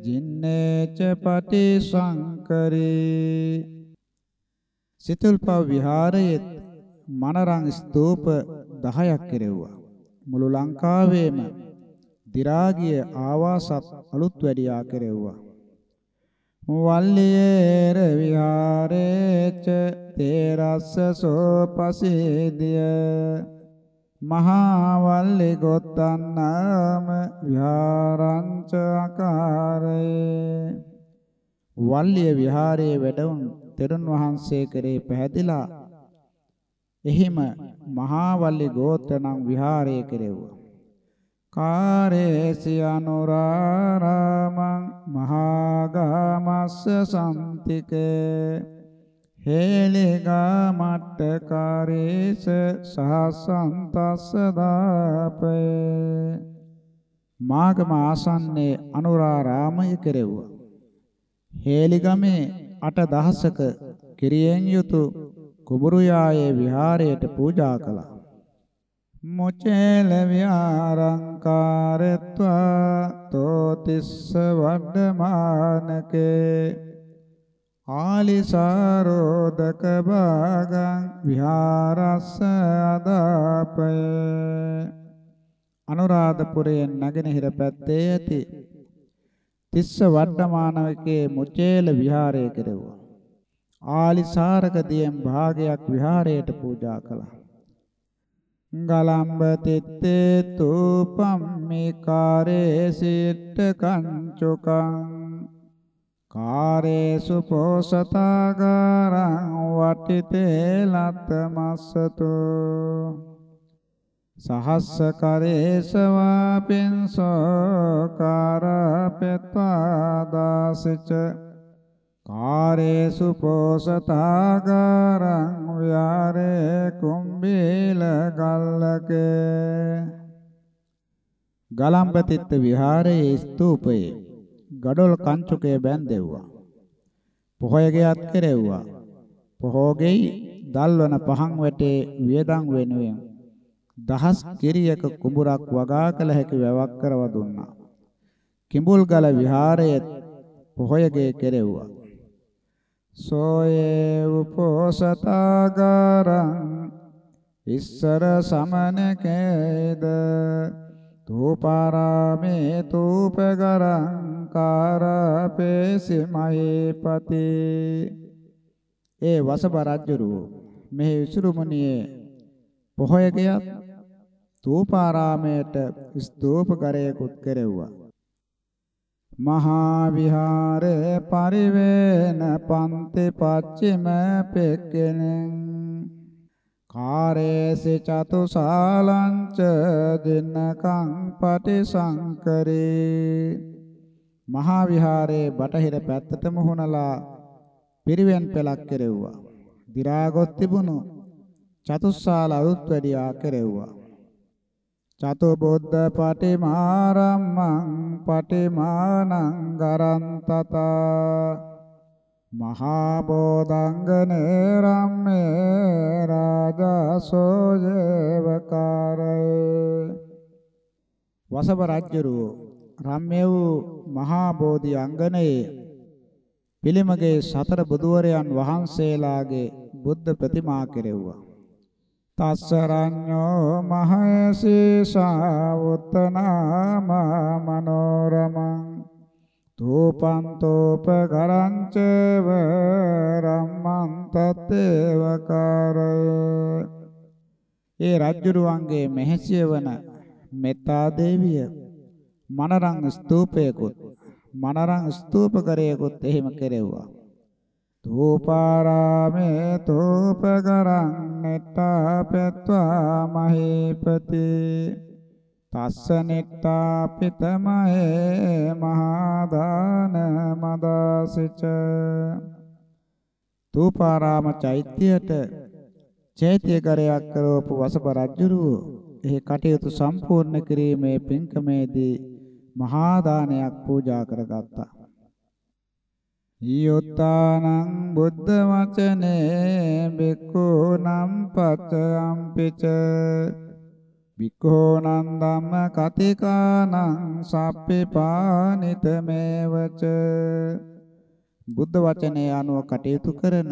A: ජින්නේච පටිසංකරේ සිතුල්පව විහාරයේ මනරං ස්තූප 10ක් කෙරෙව්වා. මුළු ලංකාවේම දි รา ගිය ආවාසත් අලුත් වැඩියා කෙරෙව්වා. වල්ලියේර විහාරේච තේරස්ස සෝපසීදිය මහා වල්ලි ගොත්තන්නාම විහාරංච ආකාරේ වල්ලිය විහාරයේ වැඩවුන් තෙරුන් වහන්සේ කරේ පැහැදිලා එහිම මහා වල්ලි ගෝත්‍ර නම් විහාරයේ කෙරෙව්වා. කාරේසි අනුරාරාමං මහාගාමස්ස සම්තිකේ හේලිගා මට්ටකාරේස සහසන්තස්ස දාපේ මාගම ආසන්නේ අනුරාරාමය කෙරෙව්වා. හේලිගමේ අට දහසක කිරියෙන් යුතු කුඹුරුයායේ විහාරයට පූජා කළා. මොචේල විහාරංකාරත්වා තෝතිස්ස වඩ්ඩමානකේ ආලිසාරෝදක භාගං විහාරස්ස අදාපය. අනුරාධපුරයෙන් නැගෙනහිර පැත්තේ ඇති තිස්ස වඩ්ඩමානකේ මුචේල විහාරය කෙරෙව්වා. ආලිසාරක දියෙන් භාගයක් විහාරයට පූජා කළා. ගලම්බ තිත්තේ තූපම්මිකාරේ සිට කංචුකං කාරේසු පෝසතාගාරං වටිතේ ලත්තමස්සතු සහස්ස කරේසවා පින්සෝ කාරපෙත්වා දාසිච. කාරේසු පෝසතාගාරං ව්‍යාරේ කුම්බීල ගල්ලකේ ගලම්බතිත්ත විහාරයේ ස්තූපයේ ගඩොල් කංචුකේ බැන්දෙව්වා. පොහොය ගෙයත් කෙරෙව්වා. පොහොගෙයි දල්වන පහන් වැටේ වියදම් වෙනුවෙන් දහස් කිරියක කුඹුරක් වගා කළ හැකි වැවක් කරව දුන්නා. කිඹුල්ගල විහාරයේ පොහොයගේ කෙරෙව්වා. සෝයේ උපෝසතාගාරං ඉස්සර සමනකේද? තූපාරාමේ තූපගරංකාරපේසිමහේපති ඒ වසබ රජුරු මෙහි විසුරු මුනියේ පොහොය ගියත් තූපාරාමයට ස්තූප කරයකුත් කෙරෙව්වා. මහා විහාරේ පරිවේන පන්ති පච්චිම පෙක්කෙනෙන් කාරේසි චතුසාලංච දින්නකං පටිසංකරේ මහා විහාරයේ බටහිර පැත්තට මුහුණලා පිරිවෙන් පෙලක් කෙරෙව්වා. දි รา ගොත් තිබුණු චතුස්සාල අලුත් වැඩියා කෙරෙව්වා. චතු බුද්ධ පටිමාරම්මං පටිමානං ගරන්තතා මහා බෝධංගනේ රම්මේ රාජසෝ ජේවකාරේ වසබ රජුරු රම්‍ය වූ මහා බෝධි අංගනයේ පිළිමගේ සතර බුදුවරයන් වහන්සේලාගේ බුද්ධ ප්‍රතිමා කෙරෙව්වා. තස්සරඤ්ඤෝ මහසීසා උත්තනාම මනෝරමං තෝපන්තෝපකරංච වරම්මන්තත්තේවකාරය ඒ රජ්ජුරුවන්ගේ මෙහෙසිය වන මෙත්තා දේවිය මනරං ස්තූපයකුත් මනරං ස්තූපකරයකුත් එහෙම කෙරෙව්වා. තෝපාරාමේ තෝපකරං නෙට්ටා පෙත්වා මහේපති තස්ස නිට්ටා පිතමහේ මහා දාන මදාසිච තූපාරාම චෛත්‍යයට චෛත්‍යකරයක් කරවපු වසප රජුරුව එහි කටයුතු සම්පූර්ණ කිරීමේ පින්කමේදී මහා දානයක් පූජා කරගත්තා. ඊයොත්තානං බුද්ධ වචනේ බික්ඛූනම් පච්චයම්පිච බික්ඛෝනං ධම්ම කතිකානං සප්පේපානිතමේවච බුද්ධ වචනේ අනුව කටයුතු කරන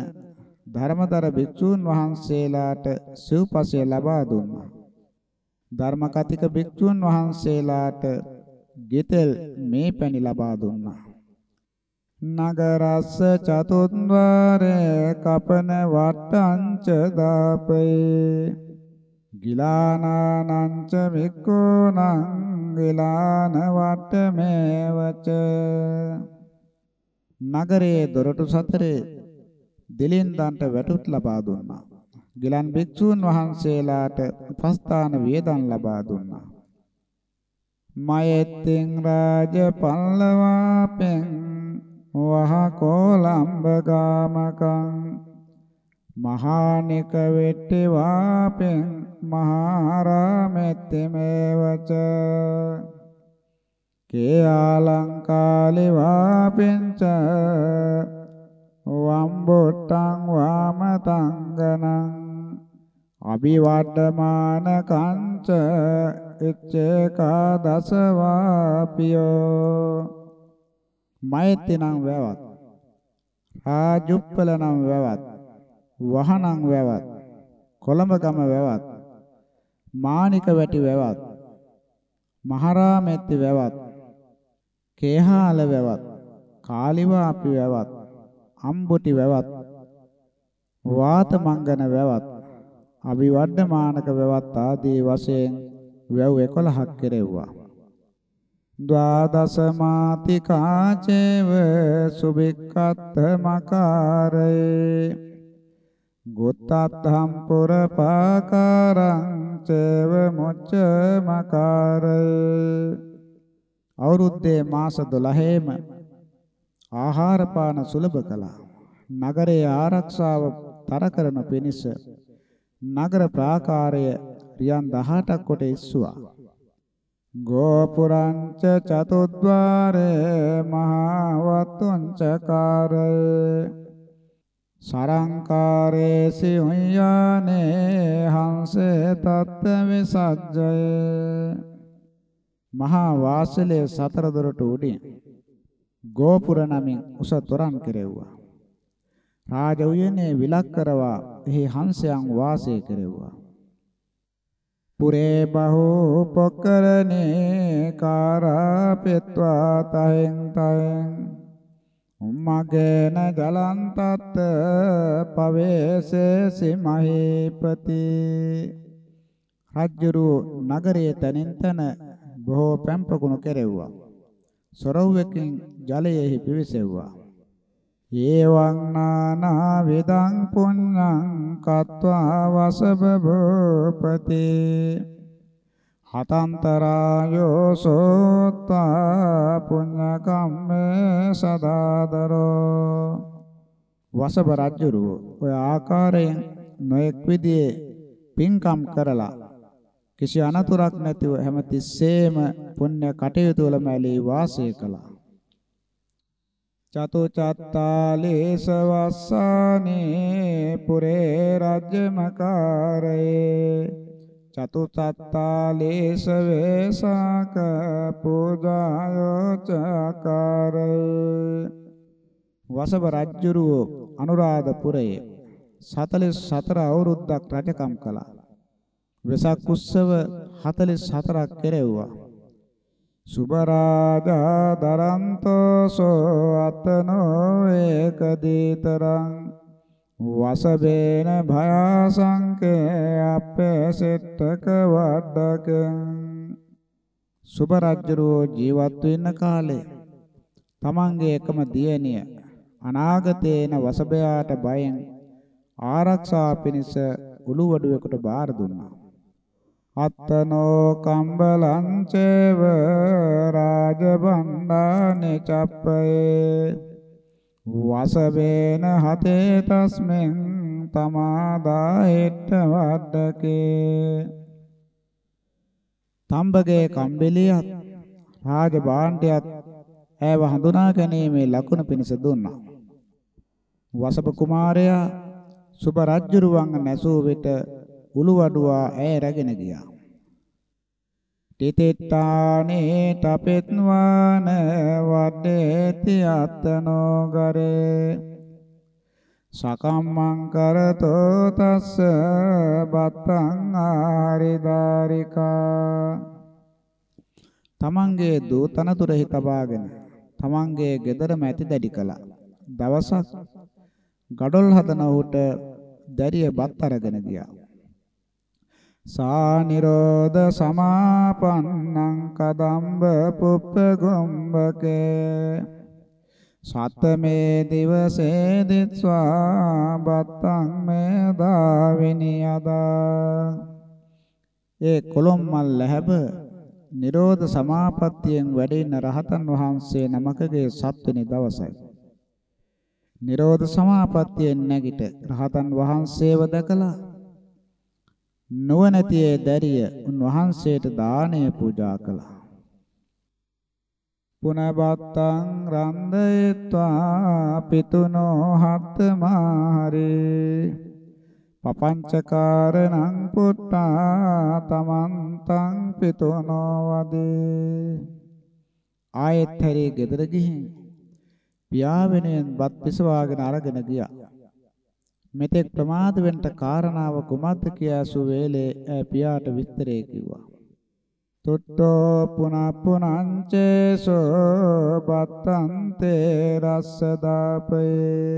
A: ධර්මදර භික්ෂූන් වහන්සේලාට සිව්පසය ලබා දුන්නා. ධර්ම කතික භික්ෂූන් වහන්සේලාට ගෙතෙල් මේ පැණි ලබා දුන්නා. නගරස්ස චතුද්වාරේ කපන වට්ටංච දාපේ ගිලානානංච වික්ඛූනං ගිලාන වට්ටමේවච නගරයේ දොරටු සතරේ දෙලින්දන්ට වැටුත් ලබා දුන්නා. ගිලන් භික්ෂූන් වහන්සේලාට උපස්ථාන වේදන් ලබා දුන්නා. මයෙත්තිං රාජ පල්ලවාපෙන් වහ කෝලම්බ ගාමකං මහානික වෙට්ටි වාපෙන් මහාරාමෙත්තිමේවච කේ ආලංකාලි වාපෙන්ච වම්බොට්ටං වාමතංගනං අභිවර්ධමාන කංච එච්චේකා දසවාපියෝ මෛත්‍රිනම් වැවත් ආජුප්පල නම් වැවත් වහනම් වැවත් කොළඹගම වැවත් මානික වැටි වැවත් මහරාමෙත්ති වැවත් කේහාල වැවත් කාලිවාපි වැවත් අම්බොටි වැවත් වාත මංගන වැවත් අභිවර්ධමානක වැවත් ආදී වශයෙන් වැව් 11ක් කෙරෙව්වා. ද්වාදසමාති කාචේව සුබික්කත්ත මකාරේ ගොත්තත්හම් පුර පාකාරං චේව මොච්ච මකාරේ අවුරුද්දේ මාස 12ෙම ආහාර පාන සුලභ කළා. නගරයේ ආරක්ෂාව තර කරන පිණිස නගර ප්‍රාකාරය රියන් 18ක් කොට ඉස්සුවා. ගෝපුරංච චතුද්්වාරේ මහා වත්තුංචකාරේ සරංකාරේසි උඤ්ඤානේ හංසේ තත්ත විසජ්ජය මහා වාසලේ සතර දොරට උඩින් ගෝපුර නමින් උස තොරන් කෙරෙව්වා. රාජ උයනේ විලක් කරවා එහි හංසයන් වාසය කෙරෙව්වා. පුරේ බහෝ පොක්කරනේ කාරාපෙත්වා තහෙන් තහෙන්. උම්මගේන ජලන් තත් පවේසේසි මහීපති රජ්ජුරු නගරයේ තනින් තන බොහෝ පැම්පකුණු කෙරෙව්වා. සොරව්වකින් ජලයෙහි පිවිසෙව්වා. ඒවං නානා වේදං පුඤ්ඤං කତ୍වා වසබ භූපති හතන්තරායෝ සෝත්තා පුඤ්ඤ කම්මේ සදාදරෝ වසබ රජුරු ඔය ආකාරයෙන් නොඑක් විදිහේ පින්කම් කරලා කිසි අනතුරක් නැතිව හැමතිස්සෙම පුණ්‍ය කටයුතු වල මැලී වාසය කළා. චතු චත්තාලේස වස්සානේ පුරේ රජ්‍යමකාරේ චතු චත්තාලේස වේසක පූජායෝ චකාරේ වසබ රජ්ජුරුව අනුරාධපුරයේ 44 අවුරුද්දක් රජකම් කළා. වෙසක් උත්සව 44ක් කෙරෙව්වා. සුබරාජා දරන්තෝ සෝ අතනෝ ඒක දීතරං වසබේන භයාසංකේ අපේ සෙට්ටක වඩකෙන් සුබරාජ්‍යරෝ ජීවත් වෙන්න කාලේ තමන්ගේ එකම දියණිය අනාගතේන වසබයාට බයෙන් ආරක්ෂා පිණිස උළුවඩුවෙකුට බාර දුන්නා. අත්තනෝ කම්බලංචේව රාජබණ්ඩානේ චප්පේ වසබේන හතේ තස්මෙන් තමාදාහෙට්ට වඩකේ තම්බගේ කම්බෙලියත් රාජ භාණ්ඩයත් ඈව හඳුනා ගැනීමේ ලකුණු පිණිස දුන්නා. වසප කුමාරයා සුබ රජ්ජුරුවන් නැසූ විට උළුවඩුවා ඈ රැගෙන ගියා. තිතෙත්තානේ තපෙත්වාන වඩේති අත්තනෝගරේ සකම්මං කරතෝ තස්ස බත්තං ආරිදාරිකා තමන්ගේ දූතනතුරෙහි තබාගෙන තමන්ගේ ගෙදරම ඇති දැඩි කළා දවසක් ගඩොල් හදන උට දැරිය බත් අරගෙන ගියා සා නිරෝධ සමාපන්නං කදම්බ පුප්ප ගොම්බකේ සතමේ දිවසේ දිත්වා බත්තං මේ දාවිනි අදා. ඒ කොළොම්මල් ලැබ නිරෝධ සමාපත්තියෙන් වැඩෙන රහතන් වහන්සේ නමකගේ සත්වෙනි දවසයි. නිරෝධ සමාපත්තියෙන් නැගිට රහතන් වහන්සේව දැකලා නුවණැතියේ දැරිය උන්වහන්සේට දාණය පූජා කළා. පුනබත්තං රන්දයත්වා පිතුනෝ හත්තමාරේ පපංචකාරණං පුට්ටා තමන්තං පිතුනෝ වදේ ආයෙත් හැරී ගෙදර ගිහින් පියාවෙනෙන් බත් පිසවාගෙන අරගෙන ගියා. මෙතෙක් ප්‍රමාද වෙන්න කාරණාව කුමක්ද කියාසු වේලේ ඈ පියාට විස්තරේ කිව්වා. තුට්ටෝ පුනප්පුනංචේසෝ බත්තන්තේ රස්සදාපේ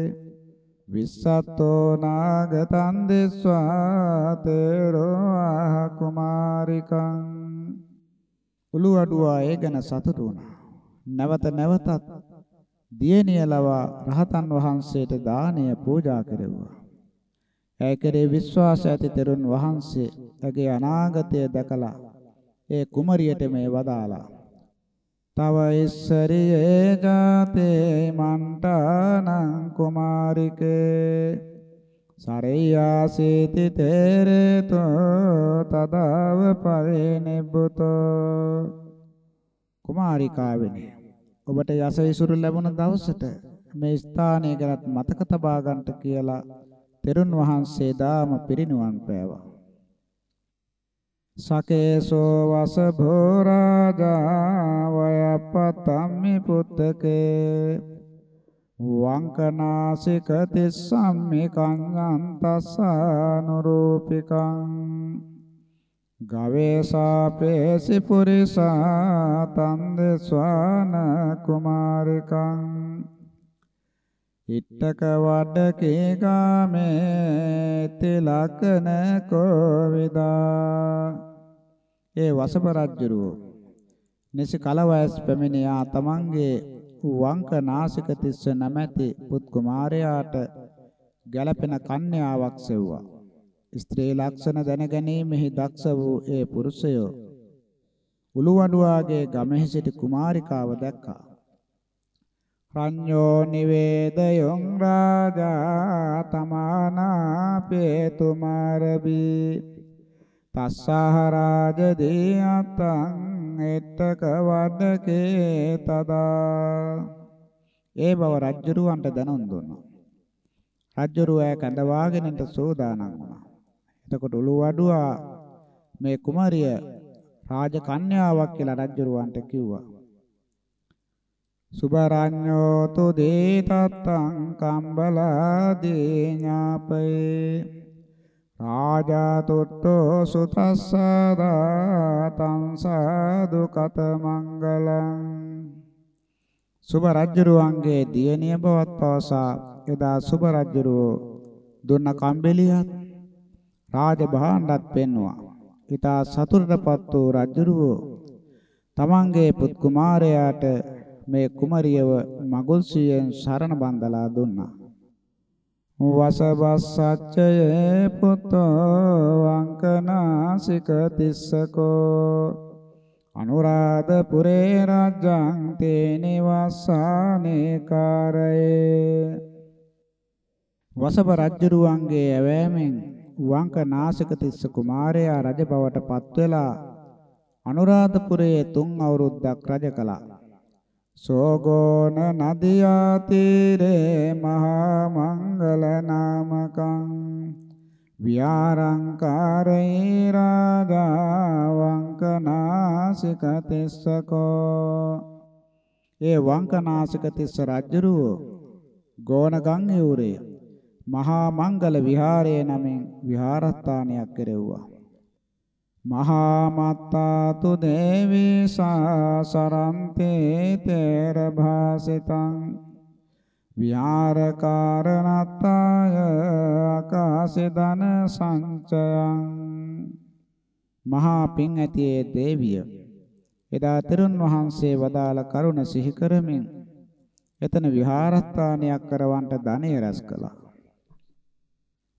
A: විස්සතෝ නාගතන් දෙස්වා තේරෝ ආහ කුමාරිකං උළු අඩුවා ඒ ගැන සතුටු වුණා. නැවත නැවතත් දියණිය ලවා රහතන් වහන්සේට දානය පූජා කෙරෙව්වා. ඇය කෙරේ විශ්වාස ඇති තෙරුන් වහන්සේ ඇගේ අනාගතය දැකලා ඒ කුමරියට මේ වදාලා. තව ඉස්සරියේ ජාතේ මන්ටානං කුමාරිකේ සරේයාසීති තේරේතෝ තදව පරිනිබ්බුතෝ කුමාරිකාවෙනි ඔබට යස ඉසුරු ලැබුණ දවසට මේ ස්ථානය ගැන මතක තබා ගන්නට කියලා තෙරුන් වහන්සේ දාම පිරිනුවන් පෑවා. සකේසෝ වස භෝරාජා වයපතම්මි පුත්තකේ. වංකනාසික තිස්සම්මි කංගන්තස්සානුරූපිකං. ගවේසාපේසි පුරිසා තන්ද ස්වාන කුමාරිකං. ඉත්තක වඩකේ ගාමේ තිලකන කෝවිදා. ඒ වසප රජුරෝ නිසි කලවයස් පැමිණියා තමන්ගේ වංක නාසික තිස්ස නැමැති පුත් කුමාරයාට ගැළපෙන කන්‍යාවක් සෙව්වා. ස්ත්‍රී ලක්ෂණ දැනගැනීමෙහි දක්ෂ වූ ඒ පුරුෂයෝ උළුවඩුවාගේ ගමෙහි සිටි කුමාරිකාව දැක්කා. රඤ්ඤෝ නිවේදයොං රාජා තමානා පේතුමාරබි තස්සහ රාජ දේයතං එත්තක වඩකේ තදා ඒ බව රජ්ජුරුවන්ට දැනුම් දුන්නා. රජ්ජුරුව කැඳවාගෙනට සෝදානම් වුණා. එතකොට උළුවඩුවා මේ කුමාරිය රාජ කන්‍යාවක් කියලා රජ්ජුරුවන්ට කිව්වා. සුබරඤ්ඤෝ තු දේතත්තං කම්බලාදී ඥාපේ රාජා තුට්ටෝ සුතස්සදා තං සාදු කත මංගලං සුබ රජ්ජුරුවන්ගේ දියණිය බවත් පවසා එදා සුබ රජ්ජුරුව දුන්න කම්බෙලියත් රාජ භාණ්ඩත් පෙන්වුවා. ඊතා සතුටටපත් වූ රජුරුව තමන්ගේ පුත් කුමාරයාට මේ කුමරියව මගුල් සියෙන් සරණ බඳලා දුන්නා. වසබස්සච්චයේ පුතෝ වංකනාසික තිස්සකෝ අනුරාධපුරේ රජ්ජං තේ නිවස්සානේ කාරයේ වසබ රජුරුවන්ගේ ඇවෑමෙන් වංක නාසික තිස්ස කුමාරයා රජ බවට පත් වෙලා අනුරාධපුරයේ තුන් අවුරුද්දක් රජ කළා. සෝගෝන නදියා තීරේ මහා මංගල නාමකං විහාරංකාරේ රාජා වංකනාසික තිස්සකෝ. ඒ වංකනාසික තිස්ස රජුරුව ගෝණගං යූරේ මහා මංගල විහාරය නමින් විහාරස්ථානයක් කෙරෙව්වා. මහා මත්තාතු දේවී සාසරන්තේ තේර භාසිතං විහාරකාරණත්තාය ආකාශදන සංචයං මහා පින් ඇතියේ දේවිය. එදා තෙරුන් වහන්සේ වදාළ කරුණ සිහි කරමින් එතන විහාරස්ථානයක් කරවන්නට ධනෙ රැස් කළා.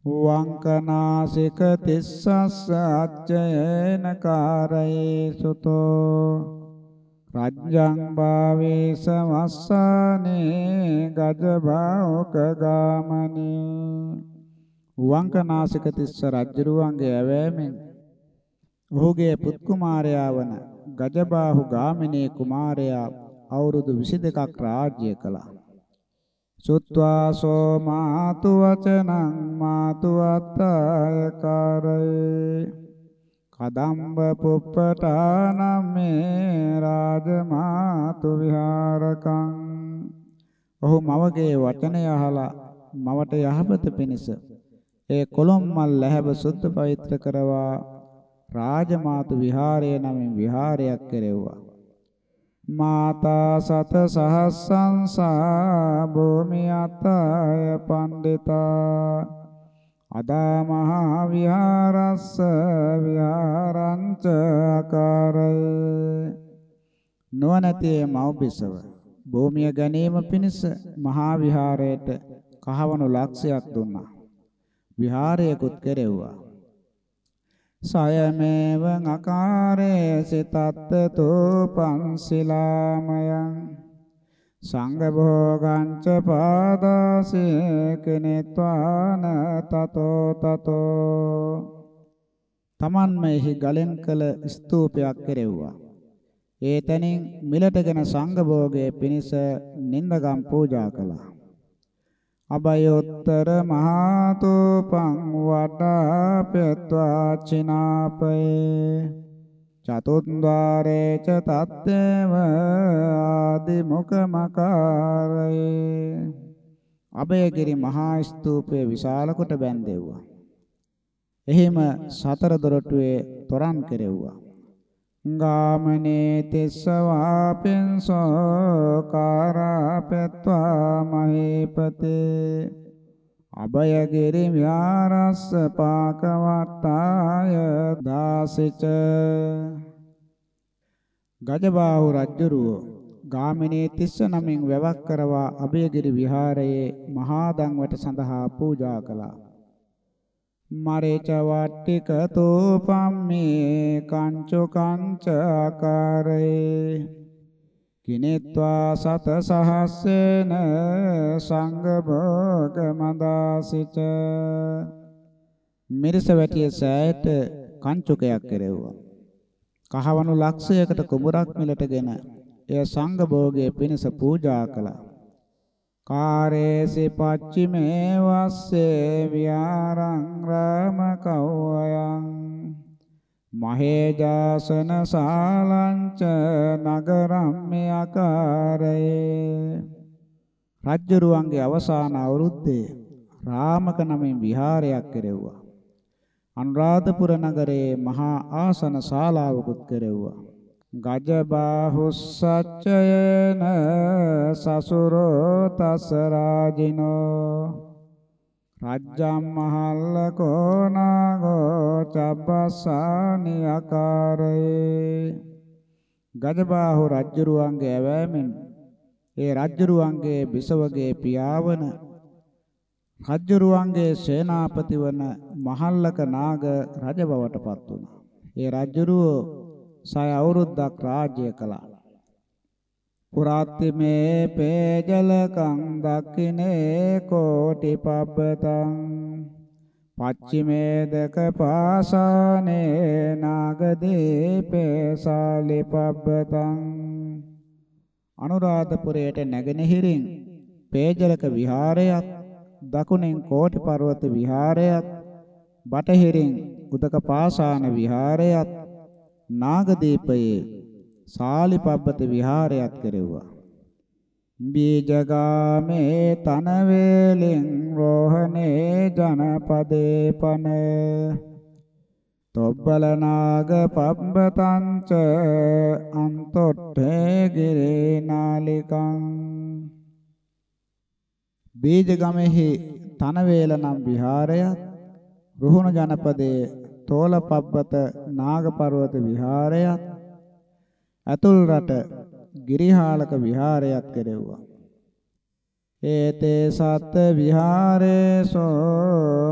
A: වංකනාසික තිස්සස්ස අච්චයන කාරයේ සුතෝ රජ්ජං භාවේ සමස්සානේ ගජබාවක ගාමනේ වංකනාසික තිස්ස රජුරුවන්ගේ ඇවෑමෙන් ඔහුගේ පුත් කුමාරයා වන ගජබාහු ගාමිණී කුමාරයා අවුරුදු 22ක් රාජ්‍ය කළා. සුත්වා සෝ මාතු වචනං මාතු අත්තාය කාරේ කදම්බ පුප්පටානම් මේ රාජමාතු විහාරකං ඔහු මවගේ වචනය අහලා මවට යහපත පිණිස ඒ කොළොම් මල් ලැබ සුද්ධ පවිත්‍ර කරවා රාජමාතු විහාරය නමින් විහාරයක් කෙරෙව්වා. මාතා සත සහස්සංසා භූමි අතය පණ්ඩිතා. අදා මහා විහාරස්ස විහාරංච ආකාරේ නොනතේ මව්බිසව භූමිය ගැනීම පිණිස මහා විහාරයට කහවණු ලක්ෂයක් දුන්නා. විහාරයකුත් කෙරෙව්වා. සයමේව අකාරේ සිතත්තතෝ පංසිලාමයං සංඝ භෝගංච පාදාසේ කෙනෙත්වාන තතෝ තතෝ. තමන් මෙහි ගලෙන් කළ ස්තූපයක් කෙරෙව්වා. ඒතනින් මිලටගෙන සංඝ භෝගයේ පිණිස නින්දගම් පූජා කළා. අබයොත්තර මහතෝපං වඩා පෙත්වා චිනාපේ චතුන්්වාරේ ච තත්තේව ආදි මුඛමකාරේ අබයගිරි මහා ස්තූපයේ විශාල කොට බැන්දෙව්වා එහිම සතර දොරටුවේ තොරන් කෙරෙව්වා. ගාමනේ තිස්සවාපෙන්සෝ කාරාපෙත්වා මහේපතේ. අබයගිරි විහාරස්ස පාකවට්ටාය දාසිච. ගජබාහු රජුරුව ගාමිනී තිස්ස නමින් වැවක් කරවා අබයගිරි විහාරයේ මහා දන්වට සඳහා පූජා කළා. මරේච වට්ටික තෝපම්මේ කංචු කංච ආකාරේ කිනෙත්වා සත සහස්සේන සංඝ භෝග මදාසිත මිරිස වැටිය සෑයට කංචුකයක් කෙරෙව්වා. කහවණු ලක්ෂයකට කුඹරක් මිලටගෙන එය සංඝ භෝගයේ පිණිස පූජා කළා. කාරේසි පච්චිමේ වස්සේ විහාරං රාම කව්වයං මහේජාසන සාලංච නගරම්මේ ආකාරයේ රජ්ජරුවන්ගේ අවසාන අවුරුද්දේ රාමක නමින් විහාරයක් කෙරෙව්වා. අනුරාධපුර නගරයේ මහා ආසන ශාලාවකුත් කෙරෙව්වා. ගජබාහුස්සච්චයන සසුරෝ තස රාජිනෝ රජ්ජම් මහල්ල කෝනාගෝ චබ්බසානි ආකාරේ ගජබාහු රජ්ජුරුවන්ගේ ඇවෑමෙන් ඒ රජ්ජුරුවන්ගේ බිසවගේ පියාවන රජ්ජුරුවන්ගේ සේනාපති වන මහල්ලක නාග රජ බවට පත් වුණා. ඒ රජ්ජුරුව සය අවුරුද්දක් රාජ්‍ය කළා. පුරාත්තිමේ පේජලකං දක්ඛිනේ කෝටි පබ්බතං පච්චිමේදක පාසානේ නාගදීපේ සාලිපබ්බතං අනුරාධපුරයට නැගෙනහිරින් පේජලක විහාරයක් දකුණෙන් කෝටි පර්වත විහාරයක් බටහිරින් උදක පාසාන විහාරයක් නාගදීපයේ සාලිපබ්බත විහාරයක් කෙරෙව්වා. බීජගාමේ තනවේලින් රෝහණේ ජනපදේ පන. තොබ්බලනාග පබ්බතංච අන්තොට්ඨේ ගිරේ නාලිකං. බීජගමෙහි තනවේල නම් විහාරයත් රුහුණු ජනපදයේ තෝලපබ්බත නාග පර්වත විහාරයත් අතුල් රට ගිරිහාලක විහාරයක් කෙරෙව්වා. ඒතේ සත් විහාරේසෝ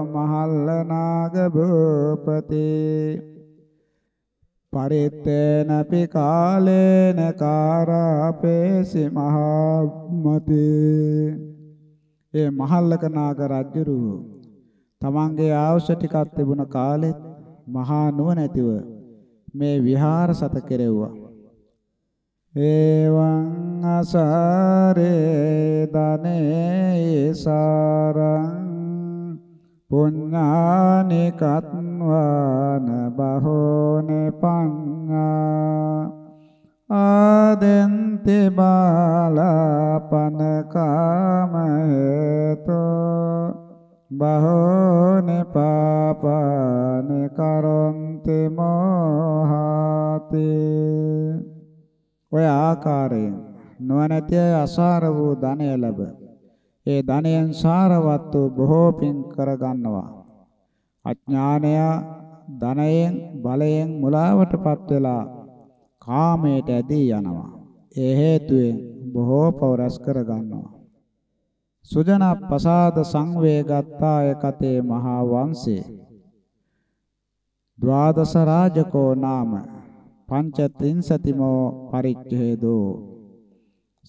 A: මහල්ලනාග භූපති පරිත්තේන පිකාලේන කාරාපේසි මහමති ඒ මහල්ලක නාග රජුරු තමන්ගේ ආවශ්‍ය ටිකක් තිබුණ කාලෙත් මහා නුවණැතිව මේ විහාර සත කෙරෙව්වා. එවං අසරේ දනේ සාරං පුඤ්ඤානි කත්වාන බහෝනේ පඤ්ඤා ආදෙන්ති බාලාපන කාමයතෝ බහෝනේ පාපානේ කරොන්ති මොහාතේ. ඔය ආකාරයෙන් නොනැති අසාර වූ ධනය ලැබ. ඒ ධනයෙන් සාරවත් වූ බොහෝ පින් කරගන්නවා. අඥානය ධනයෙන් බලයෙන් මුලාවටපත් වෙලා කාමයට ඇදී යනවා. ඒ හේතුවෙන් බොහෝ පව රැස් කරගන්නවා. සුජන ප්‍රසාද සංවේගත්තාය කතේ මහා වංශේ. ද්වාදස රාජකෝ නාම පංච ත්‍රිංසතිමෝ පරිච්ඡේදෝ.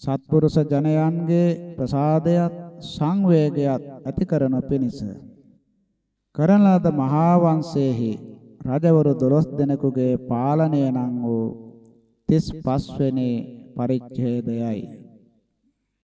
A: සත්පුරුෂ ජනයන්ගේ ප්‍රසාදයත් සංවේගයත් ඇති කරන පිණිස. කරන ලද මහා වංශයේහි රජවරු 12 දෙනෙකුගේ පාලනය නම් වූ 35 වෙනි පරිච්ඡේදයයි.